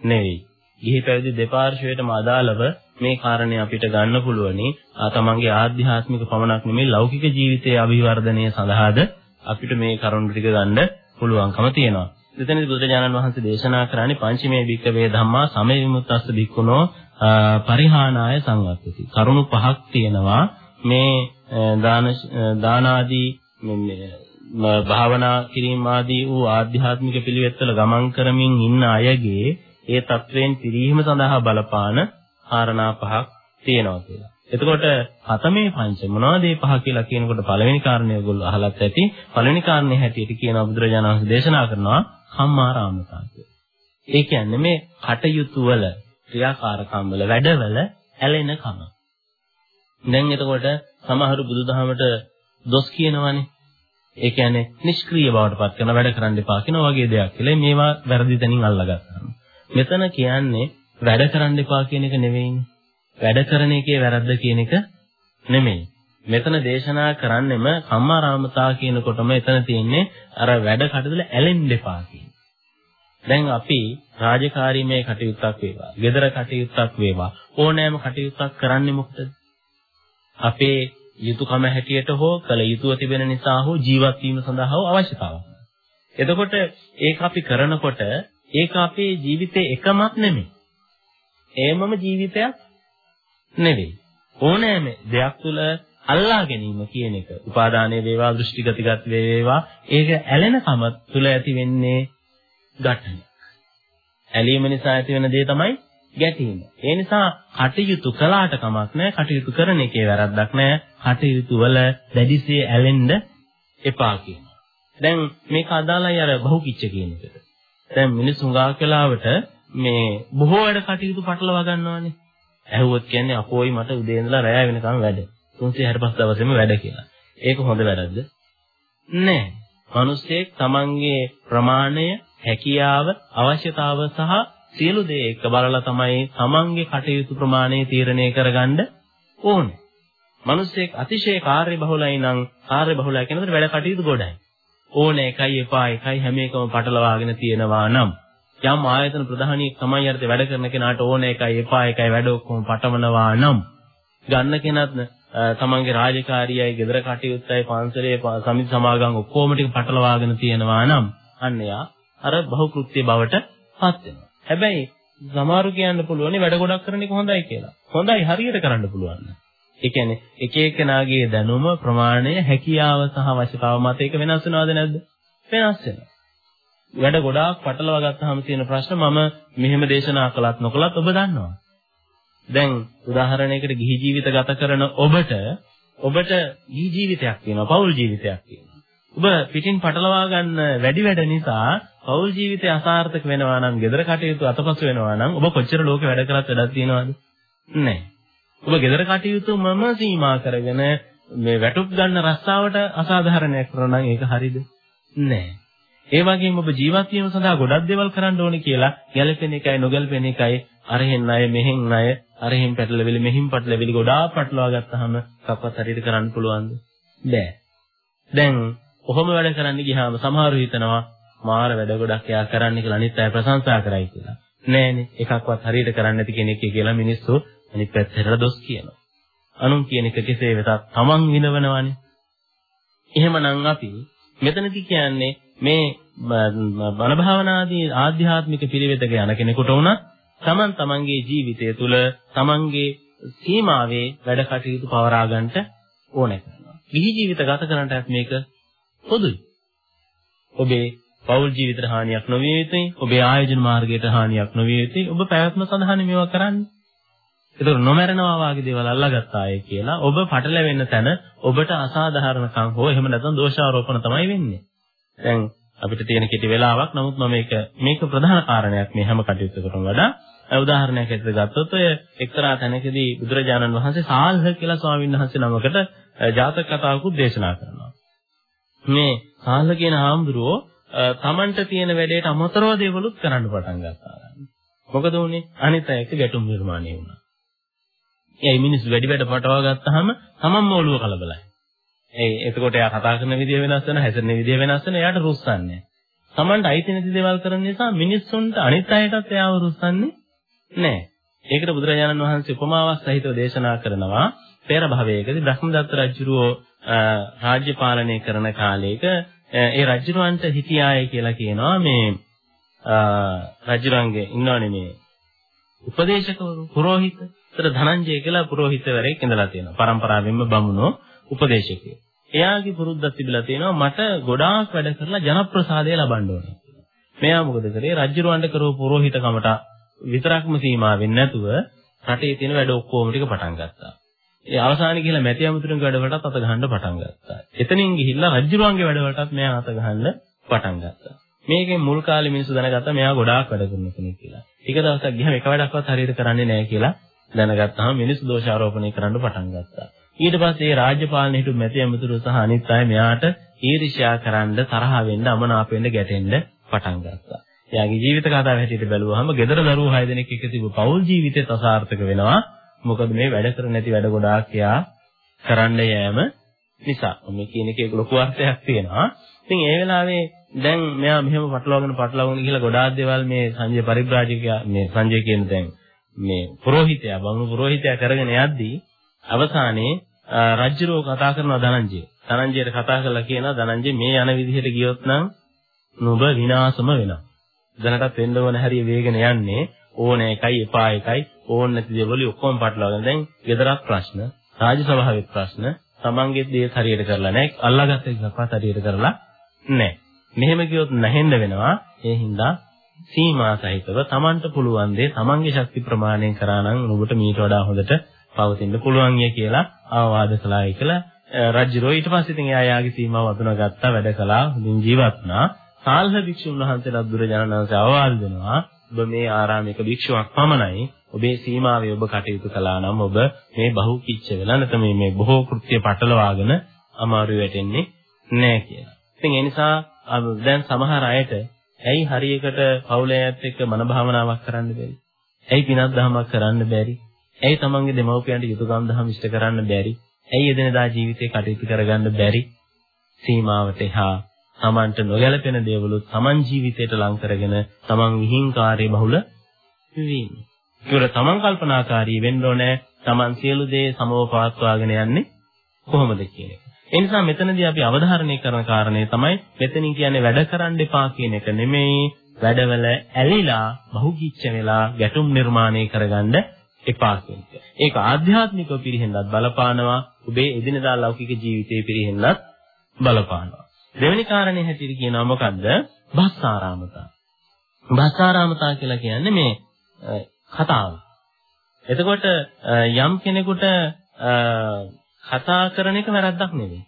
නෙවෙයි. ගිහි පැවිදි දෙපාර්ශ්වයටම අදාළව මේ කාරණේ අපිට ගන්න පුළුවනි. ආ තමන්ගේ ආධ්‍යාත්මික පමණක් නෙමෙයි ලෞකික ජීවිතයේ අභිවර්ධනය සඳහාද අපිට මේ කරුණු ටික ගන්න පුළුවන්කම තියෙනවා. එතනදී බුදුරජාණන් වහන්සේ දේශනා කරන්නේ පංචමේ භික්කවේ ධම්මා සමය විමුක්තස්ස භික්ඛුනෝ පරිහානාය සංවත්තති. කරුණු පහක් තියෙනවා මේ දාන දානාදී භාවනා කිරීම ආදී වූ ආධ්‍යාත්මික පිළිවෙත්වල ගමන් කරමින් ඉන්න අයගේ ඒ තත්වයෙන් පිරීම සඳහා බලපාන කාරණා පහක් තියෙනවා කියලා. එතකොට හතමේ පංච මොනවද මේ පහ කියලා කියනකොට පළවෙනි කාරණය ඔයගොල්ලෝ අහලත් ඇති. පළවෙනි කාරණේ හැටියට කියනවා බුදුරජාණන් වහන්සේ දේශනා කරනවා කම්මාරාමතා කියලා. ඒ කියන්නේ මේ කටයුතු වල ක්‍රියාකාරකම් වල වැඩවල ඇලෙන කම. දැන් එතකොට සමහරු බුදුදහමට දොස් කියනවනේ. ඒ කියන්නේ නිෂ්ක්‍රීය බවට පත් කරන වැඩ කරන්න එපා කියන වගේ දෙයක් කියලා මේවා වැරදි තැනින් අල්ලගත්තා. මෙතන කියන්නේ වැඩ කරන්න එපා කියන එක නෙවෙයිනේ. වැඩ කරන එකේ වැරද්ද කියන එක නෙමෙයි. මෙතන දේශනා කරන්නෙම කම්මාරාමතා කියනකොටම එතන තියෙන්නේ අර වැඩ කටයුතු ඇලෙන්න එපා කියන. දැන් අපි රාජකාරීමේ කටයුත්තක් වේවා, gedara කටයුත්තක් වේවා, ඕනෑම කටයුත්තක් කරන්නේ මොකටද? අපේ යුතුයකම හැටියට හෝ කල යුතුව තිබෙන නිසා හෝ ජීවත් වීම සඳහා හෝ අවශ්‍යතාවක්. එතකොට ඒක අපි කරනකොට ඒක අපේ ජීවිතේ එකමක් නෙමෙයි. ඒමම ජීවිතයක් නෙවෙයි. ඕනෑම දෙයක් තුළ අල්ලා ගැනීම කියන එක උපාදානයේ වේවා දෘෂ්ටිගතගත වේවා ඒක ඇලෙනකම තුළ ඇති වෙන්නේ ගැටණය. ඇලීම නිසා ඇති වෙන දේ තමයි ගැටීම. ඒ නිසා කටයුතු කළාට කමක් නැහැ. කටයුතු කරන එකේ වැරද්දක් නැහැ. කටයුතු වල දැඩිසේ ඇලෙන්න එපා කියනවා. දැන් මේක අදාළයි අර බහුකිච්ච කියන එකට. දැන් මිනිස්සු ගාක් වෙලාවට මේ බොහෝ වැඩ කටයුතු පටලවා ගන්නවානේ. ඇහුවොත් කියන්නේ අපෝයි මට උදේ ඉඳලා රැය වෙනකම් වැඩ. 365 දවසෙම වැඩ කියලා. ඒක හොඳ වැරද්ද? නෑ. මිනිස්සෙක් තමන්ගේ ප්‍රමාණය, හැකියාව, අවශ්‍යතාව සහ සියලු දේ එක බලලා තමයි තමන්ගේ කටයුතු ප්‍රමාණය තීරණය කරගන්න ඕනේ. මිනිස්සෙක් අතිශය කාර්යබහුලයි නම් කාර්යබහුලයි කියනකොට වැඩ කටයුතු ගොඩයි. ඕනේ එකයි එපා එකයි හැම එකම පටලවාගෙන තියෙනවා නම් යම් ආයතන ප්‍රධානියෙක් තමයි අරද වැඩ කරන කෙනාට ඕනේ එකයි එපා එකයි වැඩ ඔක්කොම පටවනවා නම් ගන්න කෙනත් තමන්ගේ රාජකාරියයි ගෙදර කටයුත්තයි පන්සලේ සමිති සමාගම් ඔක්කොම ටික පටලවාගෙන තියෙනවා නම් අන්න යා අර බහුකෘත්‍ය බවට පත් වෙනවා. හැබැයි සමහරු කියන්න පුළුවන් වැඩ ගොඩක් කරන එක හොඳයි කියලා. හොඳයි හරියට කරන්න පුළුවන්. ඒ කියන්නේ එක එකනාගේ දැනුම ප්‍රමාණය හැකියාව සහ අවශ්‍යතාව මත ඒක වෙනස් වෙනවද නැද්ද? වෙනස් වෙනවා. වැඩ ගොඩාක් පටලවා ගත්තාම තියෙන ප්‍රශ්න මම මෙහෙම දේශනා කළත් නොකළත් ඔබ දන්නවා. දැන් උදාහරණයකට ගිහි ජීවිත ගත කරන ඔබට ඔබට ගිහි ජීවිතයක් තියෙනවා, පෞල් ජීවිතයක් තියෙනවා. ඔබ පිටින් පටලවා ගන්න වැඩි වැඩ නිසා පෞල් ජීවිතය අසාර්ථක වෙනවා නම්, gedara කටයුතු අතපසු වෙනවා නම් ඔබ කොච්චර ලෝකේ වැඩ කරත් වැඩක් තියනවද? නැහැ. ඔබ gedara කටයුතු මම සීමා කරගෙන මේ වැටුප් ගන්න රස්සාවට අසාධාරණයක් කරනවා නම් ඒක හරිද? නැහැ. ඒ වගේම ඔබ ජීවත් වීම සඳහා ගොඩක් දේවල් කරන්න ඕනේ කියලා ගැළපෙන එකයි නොගැළපෙන එකයි අරහෙන් ණය මෙහෙන් ණය අරහෙන් පැටලෙවිලි මෙහින් පැටලෙවිලි ගොඩාක් පැටලවා ගත්තාම කප්පත් හරියට කරන්න පුළුවන්ද? බෑ. දැන් කොහොම වැඩ කරන්න ගියාම සමහරව හිතනවා මාර වැඩ ගොඩක් එයා කරන්න කියලා අනිත් අය ප්‍රශංසා කරයි කියලා. නෑනේ එකක්වත් හරියට කරන්නේ නැති කෙනෙක් කියලා මිනිස්සු අනිත් පැත්තට දොස් කියනවා. අනුන් කියන එක කෙසේ වෙතත් තමන් විනවනවානේ. එහෙමනම් අපි මෙතනදී කියන්නේ මේ බණ භාවනාදී ආධ්‍යාත්මික පිළිවෙතක යන කෙනෙකුට උනත් තමන් තමන්ගේ ජීවිතය තුළ තමන්ගේ සීමාවේ වැඩ කටයුතු පවරා ගන්නට ඕනේ කරනවා. ගිහි ජීවිත ගත කරන්නටත් මේක පොදුයි. ඔබේ පෞල් ජීවිතයට හානියක් නොවිය යුතුයි. ඔබේ ආයෝජන මාර්ගයට හානියක් නොවිය යුතුයි. ඔබ පැවැත්ම සඳහා මේවා කරන්නේ. ඒතර නොමරනවා වගේ දේවල් අල්ලාගත්තා අය කියලා ඔබ පටලැවෙන්න තැන ඔබට අසාධාරණකම් හෝ එහෙම නැත්නම් දෝෂාරෝපණ තමයි වෙන්නේ. දැන් අපිට තියෙන කෙටි වෙලාවක් නමුත් මම මේක මේක ප්‍රධාන කාරණයක් මේ හැම කටයුත්තකටම වඩා උදාහරණයක් ඇත්තට ගත්තොත් ඔය එක්තරා තැනකදී බුදුරජාණන් වහන්සේ සාල්හ කියලා ස්වාමීන් වහන්සේ නමකට ජාතක කතාවකුත් දේශනා කරනවා. මේ සාල්හ කියන හාමුදුරුවෝ තමන්ට තියෙන වැඩේට අමතරව දේවලුත් කරන්න පටන් ගත්තා. මොකද උනේ අනිත් අයට ගැටුම් නිර්මාණය වුණා. ඒ මිනිස්සු වැඩි වැඩ පටවා ගත්තාම තමන්ම ඔළුව කලබලයි. ඒ එතකොට එයා කතා කරන විදිය වෙනස් වෙනවා, හැසිරෙන විදිය වෙනස් වෙනවා, එයාට රුස්සන්නේ. Tamanට අයිති නැති දේවල් කරන නිසා මිනිස්සුන්ට අනිත් අයටත් එයාව රුස්සන්නේ නැහැ. ඒකට බුදුරජාණන් වහන්සේ උපමාවක් සහිතව දේශනා කරනවා. පෙර භවයකදී බ්‍රහ්මදත්ත රජුරෝ රාජ්‍ය පාලනය කරන කාලයක ඒ රජුරවන්ට හිටියාය කියලා කියනවා මේ රජුරන්ගේ ඉන්නවනේ මේ උපදේශකවරු පුරোহিතතර ධනංජය කියලා පුරোহিතවරයෙක් ඉඳලා තියෙනවා. පරම්පරාවෙන්ම බමුණෝ උපදේශකයෙක්. එයාගේ පුරුද්දක් තිබිලා තියෙනවා මට ගොඩාක් වැඩ කරලා ජනප්‍රසාදය ලබන්න ඕනේ කියලා. මෙයා මොකද කරේ? රජුරවන්ට කරව පුරোহিতකමට විතරක්ම සීමා වෙන්නේ නැතුව රටේ තියෙන වැඩ ඔක්කොම ටික පටන් ගත්තා. ඒ අවසානයේ ගිහිල්ලා මැති අමුතුරුගේ වැඩවලටත් අත ගහන්න පටන් ගත්තා. එතනින් ගිහිල්ලා රජුරුවන්ගේ වැඩවලටත් මෙයා අත ගහන්න පටන් ගත්තා. මේකෙන් මුල් කාලේ මිනිස්සු දැනගත්තා මෙයා ගොඩාක් වැඩ කරන කෙනෙක් කියලා. ටික දවසක් ගියාම එක වැඩක්වත් හරියට කරන්නේ නැහැ කියලා දැනගත්තාම මිනිස්සු දෝෂාරෝපණය කරන්න පටන් ගත්තා. ඊට පස්සේ රාජ්‍යපාලන හිටු මැති ඇමතුරු සහ අනිත් අය මෙයාට ඊර්ෂ්‍යා කරන්න තරහ වෙන්න අමනාප වෙන්න ගැටෙන්න පටන් ගත්තා. එයාගේ ජීවිත කතාව හැටියට බැලුවහම ගෙදර දරුවෝ 6 දෙනෙක් එක්ක තිබු පවුල් ජීවිතේ තසාර්ථක වෙනවා. මොකද මේ වැඩ කර නැති වැඩ ගොඩාක් කරන්න යෑම නිසා. මේ කියන එකේ ලොකු අර්ථයක් තියෙනවා. ඉතින් ඒ වෙලාවේ දැන් මෙයා මෙහෙම පටලවාගෙන පටලවාගෙන ගිහලා ගොඩාක් දේවල් මේ සංජය පරිබ්‍රාජකයා මේ සංජය කියන දැන් මේ පූජිතයා බමුණු පූජිතයා කරගෙන යද්දී අවසානයේ රජ්ජුරෝ කතා කරනවා ධනංජය. ධනංජයට කතා කරලා කියනවා ධනංජය මේ යන විදිහට ගියොත් නම් නුඹ විනාශම වෙනවා. දැනටත් වෙන්න ඕන හැරිය වේගන යන්නේ. ඕන එකයි එපා එකයි. ඕන නැති දේවල් ඔක්කොම පටලවාගෙන දැන් ගෙදරක් ප්‍රශ්න රාජ්‍ය සභාවේ ප්‍රශ්න. තමන්ගේ දේ හරියට කරලා නැහැ. අල්ලාගත්ත එකක්වත් හරියට කරලා නැහැ. මෙහෙම කියොත් නැහෙන්න වෙනවා. ඒ හින්දා සීමා සහිතව තමන්ට පුළුවන් දේ තමන්ගේ ශක්ති ප්‍රමාණයෙන් කරා නම් ඔබට මීට වඩා හොඳට පවතින්න පුළුවන් ය කියලා ආවාද කළායි කියලා රජුරෝ ඊට පස්සේ ඉතින් එයා යාගේ සීමාව වතුනගත්තා වැඩ කළා හොඳින් ජීවත් වුණා සාල්හ භික්ෂුන් වහන්සේලා බුදුරජාණන් වහන්සේ අවවාද දෙනවා ඔබ මේ ආරාමික භික්ෂුවක් පමණයි ඔබේ සීමාවේ ඔබ කටයුතු කළා නම් ඔබ මේ බහුකිච්ච වෙලා නැත්නම් මේ මේ බොහෝ කෘත්‍ය පටලවාගෙන අමාරු වෙටෙන්නේ නැහැ කියලා. ඉතින් ඒ නිසා දැන් සමහර අයට ඇයි හරියකට පවුලයත් එක්ක මන භාවනාවක් කරන්න බැරි? ඇයි පිනක් දහමක් කරන්න බැරි? ඇයි තමන්ගේ දෙමව්පියන්ට යුතුයකම් දහම් ඉෂ්ට කරන්න බැරි? ඇයි එදිනදා ජීවිතේ කටයුතු කරගන්න බැරි? සීමාවට එහා තමන්ට නොගැලපෙන දේවලුත් තමන් ජීවිතයට ලං කරගෙන තමන් විහිංකාරයේ බහුල වීම. ඒකට තමන් කල්පනාකාරී වෙන්න ඕනේ තමන් සියලු දේ සමව පවත්වාගෙන යන්නේ කොහොමද කියන එක. ඒ නිසා මෙතනදී අපි අවධාරණය කරන කාරණේ තමයි මෙතනින් කියන්නේ වැඩ කරන්න එපා කියන එක නෙමෙයි වැඩවල ඇලිලා බහුගීච්ඡ වෙලා ගැටුම් නිර්මාණය කරගන්න එපා කියන එක. ඒක ආධ්‍යාත්මිකව පිරිහෙන්නත් බලපානවා ඔබේ එදිනදා ලෞකික ජීවිතේ පිරිහෙන්නත් බලපානවා. දෙවෙනි කාරණේ හැටියට කියනවා මොකද්ද? භස්සාරාමතා. භස්සාරාමතා කියලා කියන්නේ මේ කතාව. එතකොට යම් කෙනෙකුට කතා කරන එක වැරද්දක් නෙවෙයි.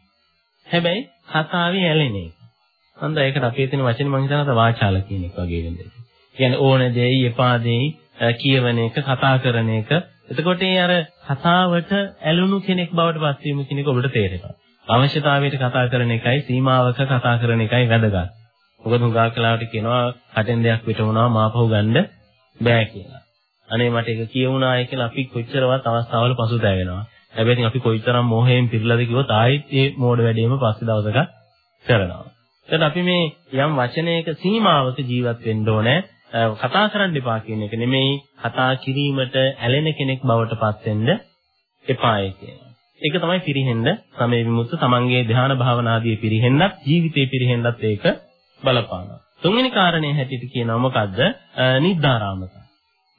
හැබැයි කතාවේ ඇලෙන එක. හන්ද ඒකට අපේ තියෙන වචනේ මම හිතනවා වාචාල කියන එක වගේ වෙන්නේ. කියන්නේ ඕන දෙයි එපා දෙයි කියවන එක කතා කරන එක. එතකොට ඒ අර කතාවට ඇලුණු කෙනෙක් බවට පත් වීම කියන එක ඔබට තේරෙනවා. අවශ්‍යතාවයට කතා කරන එකයි සීමාවක කතා කරන එකයි වැදගත්. මොකද හුඟා කලාවට කියනවා කටෙන් දෙයක් පිට වුණා මාපහු ගන්න බෑ කියලා. අනේ මට ඒක කියවුණායි කියලා අපි කොච්චරවත් අවස්ථාවල පසුතැවෙනවා. හැබැයි අපි කොයිතරම් මෝහයෙන් පිරලාද කිව්වොත් ආයෙත් මේ මෝඩ වැඩේම පස්සේ දවසක කරනවා. එතකොට අපි මේ යම් වචනයක සීමාවක ජීවත් වෙන්න ඕනේ. කතා කරන්න එපා කියන එක නෙමෙයි කතා කිරීමට ඇලෙන කෙනෙක් බවට පත් වෙන්න එපායි කියනවා. ඒක තමයි පිරිහෙන්න සමේ විමුක්ත තමන්ගේ ධ්‍යාන භාවනාදී පිරිහෙන්නත් ජීවිතේ පිරිහෙන්නත් ඒක බලපානවා. තුන්වෙනි කාරණේ හැටියට කියනවා මොකද්ද? නිද්දාරාමක.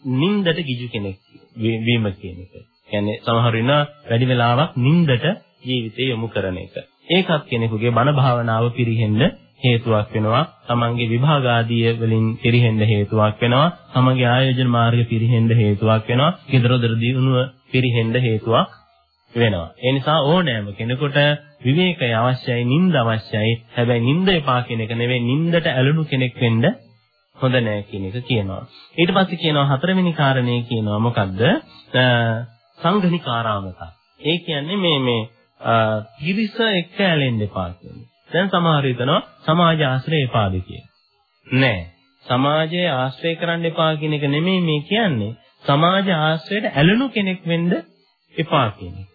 නින්දට ගිජු කෙනෙක් වීම කියන එක. කියන්නේ සමහර වෙන වැඩි වෙලාවක් නින්දට ජීවිතේ යොමු කරන එක. ඒකත් කෙනෙකුගේ බණ භාවනාව පිරිහෙන්න හේතුවක් වෙනවා. තමන්ගේ විභාග ආදී වලින් පිරිහෙන්න හේතුවක් වෙනවා. තමන්ගේ ආයෝජන මාර්ග පිරිහෙන්න හේතුවක් වෙනවා. ඊදරොදර දිනුව පිරිහෙන්න හේතුවක් වෙනවා. ඒ නිසා ඕනෑම කෙනෙකුට විවේකය අවශ්‍යයි, නිින්ද අවශ්‍යයි. හැබැයි නිින්ද එපා කියන එක නෙවෙයි නිින්දට ඇලුණු කෙනෙක් වෙන්න හොඳ නෑ කියන එක කියනවා. ඊට පස්සේ කියනවා හතරවෙනි කාරණේ කියනවා මොකද්ද? සංඝනිකාරාමතා. ඒ කියන්නේ මේ මේ පිරිස එක්ක ඇලෙන්න එපා කියන්නේ. දැන් සමහර හිතනවා සමාජ ආශ්‍රය එපාද. නෑ. සමාජයේ ආශ්‍රය කරන්න එපා කියන එක නෙමෙයි මේ කියන්නේ. සමාජ ආශ්‍රයයට ඇලුණු කෙනෙක් වෙන්න එපා කියන එක.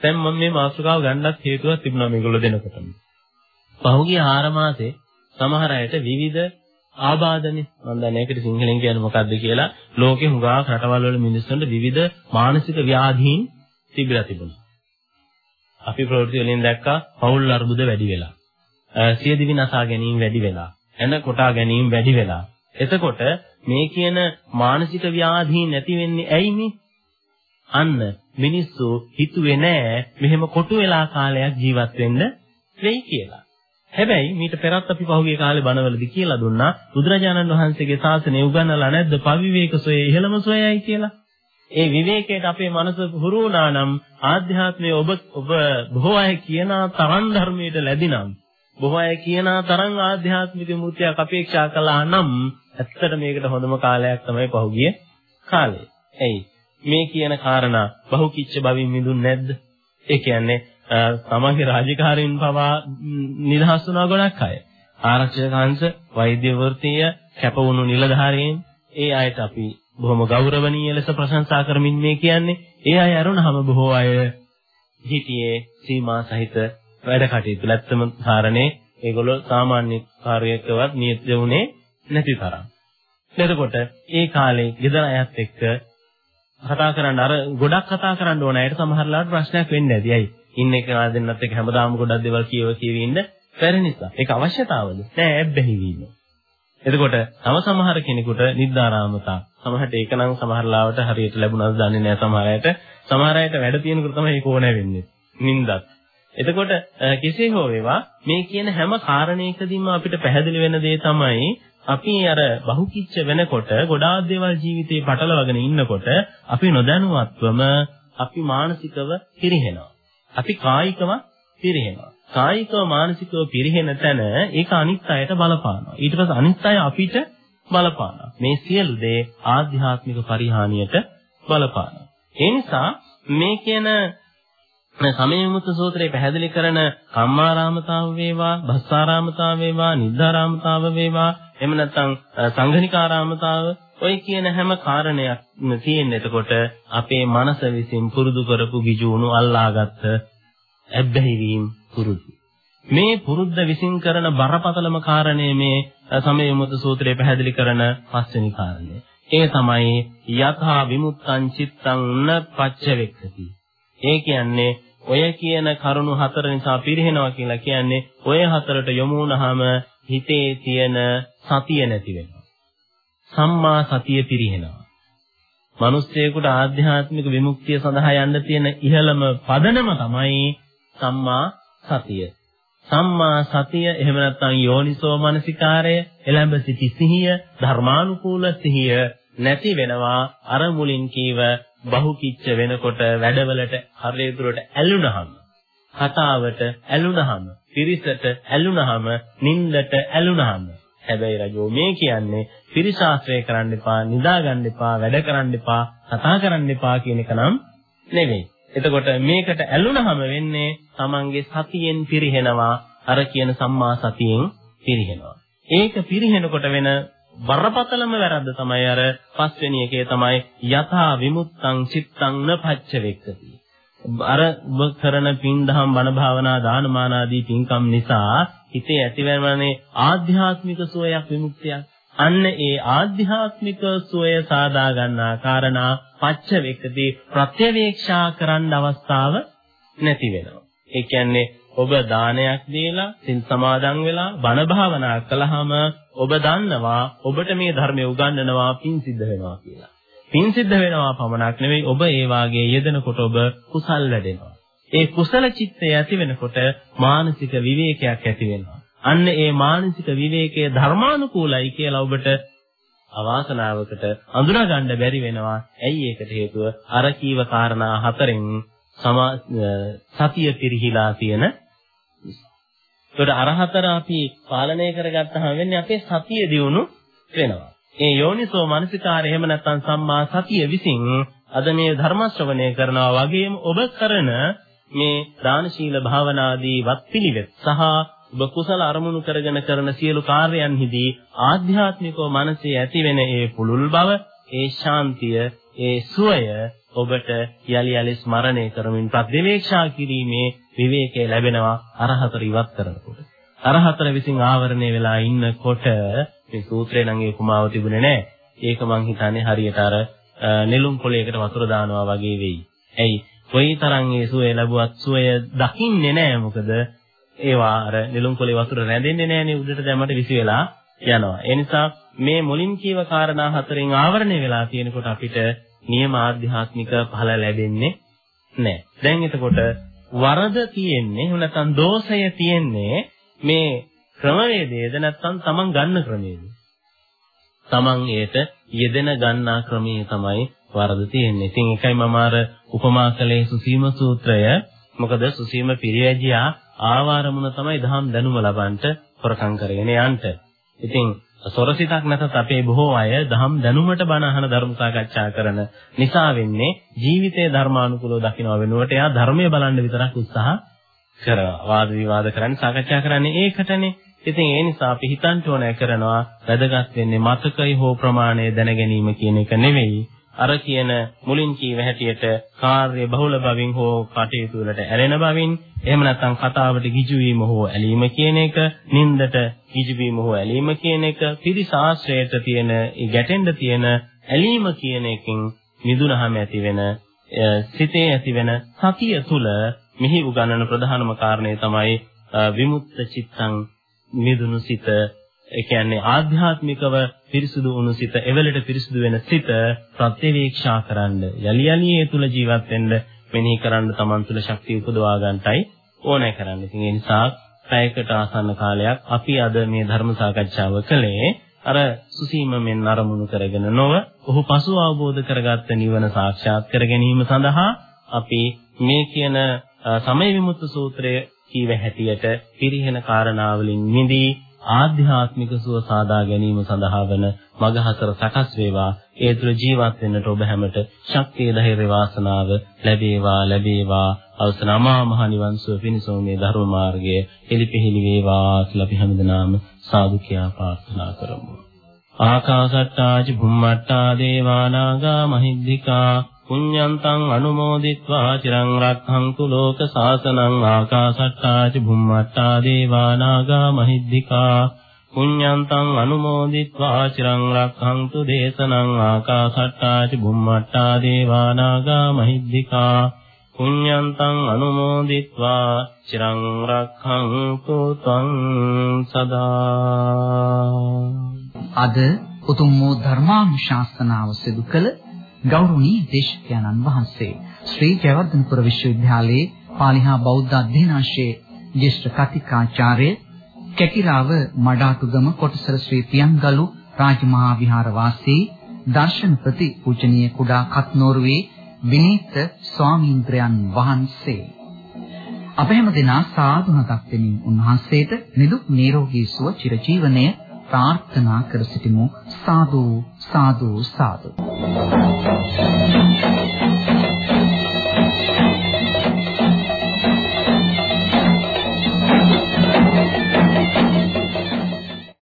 දැන් මම මේ මාතෘකාව ගන්නත් හේතුවක් තිබුණා මේගොල්ලෝ දෙනකොටම. පහුගිය 4 මාසේ සමහර අයට විවිධ ආබාධනේ මම දන්නේ ඒකට සිංහලෙන් කියන්නේ මොකක්ද කියලා ලෝකේ හුඟා රටවල් වල මිනිස්සුන්ට විවිධ මානසික ව්‍යාධීන් තිබිලා තිබුණා. අපි ප්‍රවෘත්ති වලින් දැක්කා පෞල් අර්බුද වැඩි වෙලා. සිය දිවි නසා ගැනීම වැඩි වෙලා. එන කොටා ගැනීම වැඩි වෙලා. එතකොට මේ කියන මානසික ව්‍යාධීන් නැති වෙන්නේ ඇයි අන්න මිනිස්සු හිතුවේ නෑ මෙහෙම කොටු වෙලා කාලයක් ජීවත් වෙන්න වෙයි කියලා. හැබැයි මීට පෙරත් අපි පහුගිය කාලේ බණවලදී කියලා දුන්නා බුදුරජාණන් වහන්සේගේ ශාසනය උගන්වලා නැද්ද පවිවේක සොයේ ඉහළම සොයයි කියලා. ඒ විවේකයට අපේ මනස හුරු වුණා නම් ආධ්‍යාත්මයේ ඔබ ඔබ බොහෝ අය කියන තරම් ධර්මයට ලැබිනම් බොහෝ අය කියන තරම් ආධ්‍යාත්මික මුත්‍යක් අපේක්ෂා කළා නම් ඇත්තට මේකට හොඳම කාලයක් තමයි පහුගිය කාලේ. එයි මේ කියන කාරණා බහුකිච්ච බවින් මිදුන්නේ නැද්ද? ඒ කියන්නේ තමන්ගේ රාජකාරීන් පවා නිදහස් වුණා ගොඩක් අය. ආරක්ෂක අංශ, වෛද්‍ය වෘත්තීය, කැපවුණු නිලධාරීන් ඒ අයට අපි බොහොම ගෞරවනීය ලෙස ප්‍රශංසා කරමින් මේ කියන්නේ. ඒ අය අරුණහම බොහෝ අය හිටියේ සීමා සහිත වැඩ කටයුතු. නැත්තම කාරණේ ඒගොල්ලෝ සාමාන්‍ය කාර්යයකවත් නියත වුණේ නැති තරම්. එතකොට ඒ කාලේ ගෙදර අයත් එක්ක කතා කරන්න අර ගොඩක් කතා කරන්න ඕන අයට සමහරලාට ප්‍රශ්නයක් වෙන්නේ නැති. ඇයි? ඉන්න එක දෙන්නත් එක්ක හැමදාම ගොඩක් දේවල් කියව කියව ඉන්න බැරි නිසා. ඒක අවශ්‍යතාවද? නෑ ඇබ්බැහි වීම. එතකොට තව සමහර කෙනෙකුට නිද්දාරාමතා. සමහරට ඒක නම් සමහර ලාවට හරියට ලැබුණාද දන්නේ නෑ සමහර අයට. සමහර අයට වැඩ තියෙනකොට තමයි ඒක ඕනෑ වෙන්නේ. නින්දත්. එතකොට කෙසේ හෝ වේවා මේ කියන හැම කාරණයකදීම අපිට පැහැදිලි වෙන දේ තමයි අපි අර බහුකිච්ච වෙනකොට ගොඩාක් දේවල් ජීවිතේ පටලවගෙන ඉන්නකොට අපි නොදැනුවත්වම අපි මානසිකව පිරිහෙනවා. අපි කායිකව පිරිහෙනවා. කායිකව මානසිකව පිරිහෙන තැන ඒක අනිත් අයට බලපානවා. ඊට පස්සේ අනිත් අය අපිට බලපානවා. මේ සියලු දේ ආධ්‍යාත්මික පරිහානියට බලපානවා. ඒ නිසා මේ කියන සමයමුත් සූත්‍රයේ පැහැදිලි කරන කම්මාරාමතාව වේවා, භස්සාරාමතාව වේවා, නිද්දාරාමතාව වේවා, එහෙම නැත්නම් සංඝනිකාරාමතාව ඔය කියන හැම කාරණයක්ම තියෙන්නේ එතකොට අපේ මනස විසින් පුරුදු කරපු ගිජුණු අල්ලාගත්ත ඇබ්බැහි වීම පුරුදු. මේ පුරුද්ද විසින් කරන බරපතලම කාරණය මේ සමයමුත් සූත්‍රයේ පැහැදිලි කරන පස්වෙනි කාරණය. ඒ තමයි යථා විමුක්තං චිත්තං න පච්චවෙක්කති. ඒ කියන්නේ ඔය කියන කරුණු හතර නිසා පිරිහෙනවා කියලා කියන්නේ ඔය හතරට යොමු වුණාම හිතේ තියෙන සතිය නැති වෙනවා. සම්මා සතිය පිරිහෙනවා. මිනිස්සෙකුට ආධ්‍යාත්මික විමුක්තිය සඳහා යන්න තියෙන ඉහළම පදනම තමයි සම්මා සතිය. සම්මා සතිය එහෙම නැත්නම් යෝනිසෝ මනසිකාරය, එළඹ සිටි සිහිය, ධර්මානුකූල සිහිය නැති වෙනවා අර මුලින් කීව බහුකිච්ච වෙනකොට වැඩවලට හරියදුරට ඇලුනහම කතාවට ඇලුනහම පිරිසට ඇලුනහම නින්දට ඇලුනහම හැබැයි රජෝ මේ කියන්නේ පිරිසාශ්‍රය කරන්න එපා, නිදා ගන්න එපා, වැඩ කරන්න එපා, කතා කරන්න එපා කියන එක නම් නෙවෙයි. එතකොට මේකට ඇලුනහම වෙන්නේ Tamange සතියෙන් පිරිහෙනවා, අර කියන සම්මා සතියෙන් පිරිහෙනවා. ඒක පිරිහෙනකොට වෙන බරපතලම වැරද්ද තමයි අර පස්වෙනි එකේ තමයි යථා විමුක්තං චිත්තං න පච්ච වෙක්කති. අර ඔබ කරන පින් දහම් බණ භාවනා දානමාන ආදී පින්කම් නිසා හිතේ ඇතිවෙනවනේ ආධ්‍යාත්මික සුවයක් විමුක්තියක්. අන්න ඒ ආධ්‍යාත්මික සුවය සාදා ගන්නා කාරණා පච්ච වෙකදී ප්‍රත්‍යවේක්ෂා කරන්න අවස්ථාව නැති වෙනවා. ඒ කියන්නේ ඔබ දානයක් දීලා සිල් සමාදන් වෙලා බණ භාවනා කළාම ඔබ දන්නවා ඔබට මේ ධර්මය උගන්වනවා පින් සිද්ධ වෙනවා කියලා. පින් සිද්ධ වෙනවා පමණක් නෙවෙයි ඔබ ඒ වාගේ යෙදෙනකොට ඔබ කුසල් වැඩෙනවා. ඒ කුසල චිත්තය ඇති වෙනකොට මානසික විවේකයක් ඇති වෙනවා. අන්න ඒ මානසික විවේකයේ ධර්මානුකූලයි කියලා ඔබට අවාසනාවකට අඳුනා ගන්න බැරි වෙනවා. ඇයි ඒකට හේතුව? අර කීව කාරණා හතරෙන් සතිය පිරිහිලා තියෙන ඒකට අර හතර අපි පාලනය කරගත්තාම වෙන්නේ අපේ සතිය දියුණු වෙනවා. ඒ යෝනිසෝ මනසිකාරය එහෙම නැත්නම් සම්මා සතිය විසින් අද මේ ධර්ම ශ්‍රවණය කරනවා වගේම ඔබ කරන මේ දාන ශීල භාවනාදී වත්පිළිවෙත් සහ ඔබ කුසල අරමුණු කරගෙන කරන සියලු කාර්යයන්හිදී ආධ්‍යාත්මිකව මනසේ ඇතිවෙන ඒ පුලුල් බව, ඒ ශාන්තිය, ඒ සුවය ඔබට යලි යලි ස්මරණය කරමින් ප්‍රතිවේක්ෂා කිරීමේ විවේකය ලැබෙනවා අරහතර ඉවත් කරනකොට. අරහතර විසින් ආවරණය වෙලා ඉන්නකොට මේ සූත්‍රේ නම් ඒ කුමාව තිබුණේ නැහැ. ඒක මං හිතන්නේ හරියට අර නෙළුම් පොලයකට වතුර දානවා වගේ වෙයි. ඇයි? කොයි තරම් ඒ සුවය ලැබුවත් සුවය දකින්නේ නැහැ. මොකද ඒවා අර නෙළුම් පොලේ වතුර රැඳෙන්නේ නැහනේ උඩට දැම්මට විසි වෙලා යනවා. ඒ නිසා මේ මුලින් කීව කාරණා හතරෙන් ආවරණය වෙලා තියෙනකොට අපිට නියම ආධ්‍යාත්මික ඵල ලැබෙන්නේ නැහැ. දැන් එතකොට වරද තියෙන්නේ එහෙම නැත්නම් දෝෂය තියෙන්නේ මේ ක්‍රමවේදයේද නැත්නම් Taman ගන්න ක්‍රමයේද? Taman ඒට යෙදෙන ගන්නා ක්‍රමයේ තමයි වරද තියෙන්නේ. ඉතින් එකයි මම අර උපමා කළේ සුසීම සූත්‍රය. මොකද සුසීම පිරිවැජියා ආවාරමුණ තමයි දහම් දැනුම ලබන්නට හොරකම් කරගෙන යන්න. ඉතින් සොරසිතක් නැතත් අපේ බොහෝ අය දහම් දැනුමට බණ අහන ධර්ම සාකච්ඡා කරන නිසා වෙන්නේ ජීවිතයේ ධර්මානුකූලව දකින්න වෙනුවට එයා ධර්මයේ බලන්න විතරක් උත්සාහ කරනවා. වාද විවාද කරන්නේ සාකච්ඡා කරන්නේ ඒකටනේ. ඉතින් ඒ නිසා අපි හිතන්න ඕනෑ කරනවා වැදගත් වෙන්නේ මතකයි හෝ ප්‍රමාණය දැන ගැනීම කියන එක නෙවෙයි. අර කියන මුලින් කීව හැටියට කාර්ය බහුල බවින් හෝ කටයුතු වලට ඇලෙන බවින් එහෙම නැත්නම් කතාවට ගිජු වීම හෝ ඇලීම කියන එක නින්දට ගිජු වීම හෝ ඇලීම කියන එක පිරිසාශ්‍රයයට තියෙන ගැටෙන්න තියෙන ඇලීම කියන එකෙන් මිදුනහම ඇති වෙන සිතේ ඇති වෙන සතිය තුල මෙහි උගන්වන ප්‍රධානම කාරණේ තමයි විමුක්ත චිත්තං මිදුණු සිත ඒ කියන්නේ ආධ්‍යාත්මිකව පිරිසුදු වුණු සිත එවලට පිරිසුදු වෙන සිත ප්‍රත්‍යවේක්ෂා කරන්න යලි යලි ඒ තුල ජීවත් වෙන්න මෙනෙහි කරන්න Taman තුල ශක්තිය උපදවා ගන්නටයි ඕනෑ කරන්නේ. ඉතින් ඒ නිසා පැයකට ආසන්න කාලයක් අපි අද මේ ධර්ම සාකච්ඡාව කළේ අර සුසීම මෙන් අරමුණු කරගෙන නොව ඔහු පසු අවබෝධ කරගත්ත නිවන සාක්ෂාත් කර ගැනීම සඳහා අපි මේ කියන සමය විමුක්ත සූත්‍රය කීව හැටියට පිරිහෙන කාරණාවලින් මිදී ආධ්‍යාත්මික සුව සාදා ගැනීම සඳහා වන මඟ හතර සකස් වේවා. ඒ තුළ ජීවත් වෙන්නට ඔබ හැමට ශක්තිය ධෛර්ය වාසනාව ලැබේවා ලැබේවා. අවසන අමා මහ නිවන් සුව පිණිසම මේ ධර්ම මාර්ගය එලිපෙහෙලි වේවා කියලා අපි හැමදෙනාම සාදු කියා ප්‍රාර්ථනා කරමු. ආකාසට්ටාච භුම්මට්ටා දේවානාගා මහිද්దికා පුඤ්ඤන්තං අනුමෝදිත්වා චිරං රක්ඛන්තු ලෝක සාසනං ආකාශට්ටා ච භුම්මට්ටා දේවා නාග මහිද්దికා පුඤ්ඤන්තං අනුමෝදිත්වා චිරං රක්ඛන්තු දේශනං ආකාශට්ටා ච භුම්මට්ටා දේවා නාග මහිද්దికා පුඤ්ඤන්තං අනුමෝදිත්වා චිරං රක්ඛන්තු ත්වං සදා අද උතුම් වූ ධර්මානුශාසනාව සිදු කළ ගෞරවනීය දේශකයන්න් වහන්සේ ශ්‍රී ජයවර්ධනපුර විශ්වවිද්‍යාලයේ පාලිහා බෞද්ධ අධ්‍යනාංශයේ ජ්‍යෙෂ්ඨ කතිකාචාර්ය කැකිරාව මඩාතුගම කොටසර ශ්‍රී පියංගලු රාජමහා විහාර වාසී දර්ශනපති පූජනීය කුඩා කත්නෝරුවේ විනීත ස්වාමීන්ද්‍රයන් වහන්සේ. අප හැම දෙනා සාදුණක් දෙමින් උන්වහන්සේට නිදුක් නිරෝගී සුව චිරජීවනයේ ප්‍රාර්ථනා කර සිටිමු. සාදු සාදු සාදු.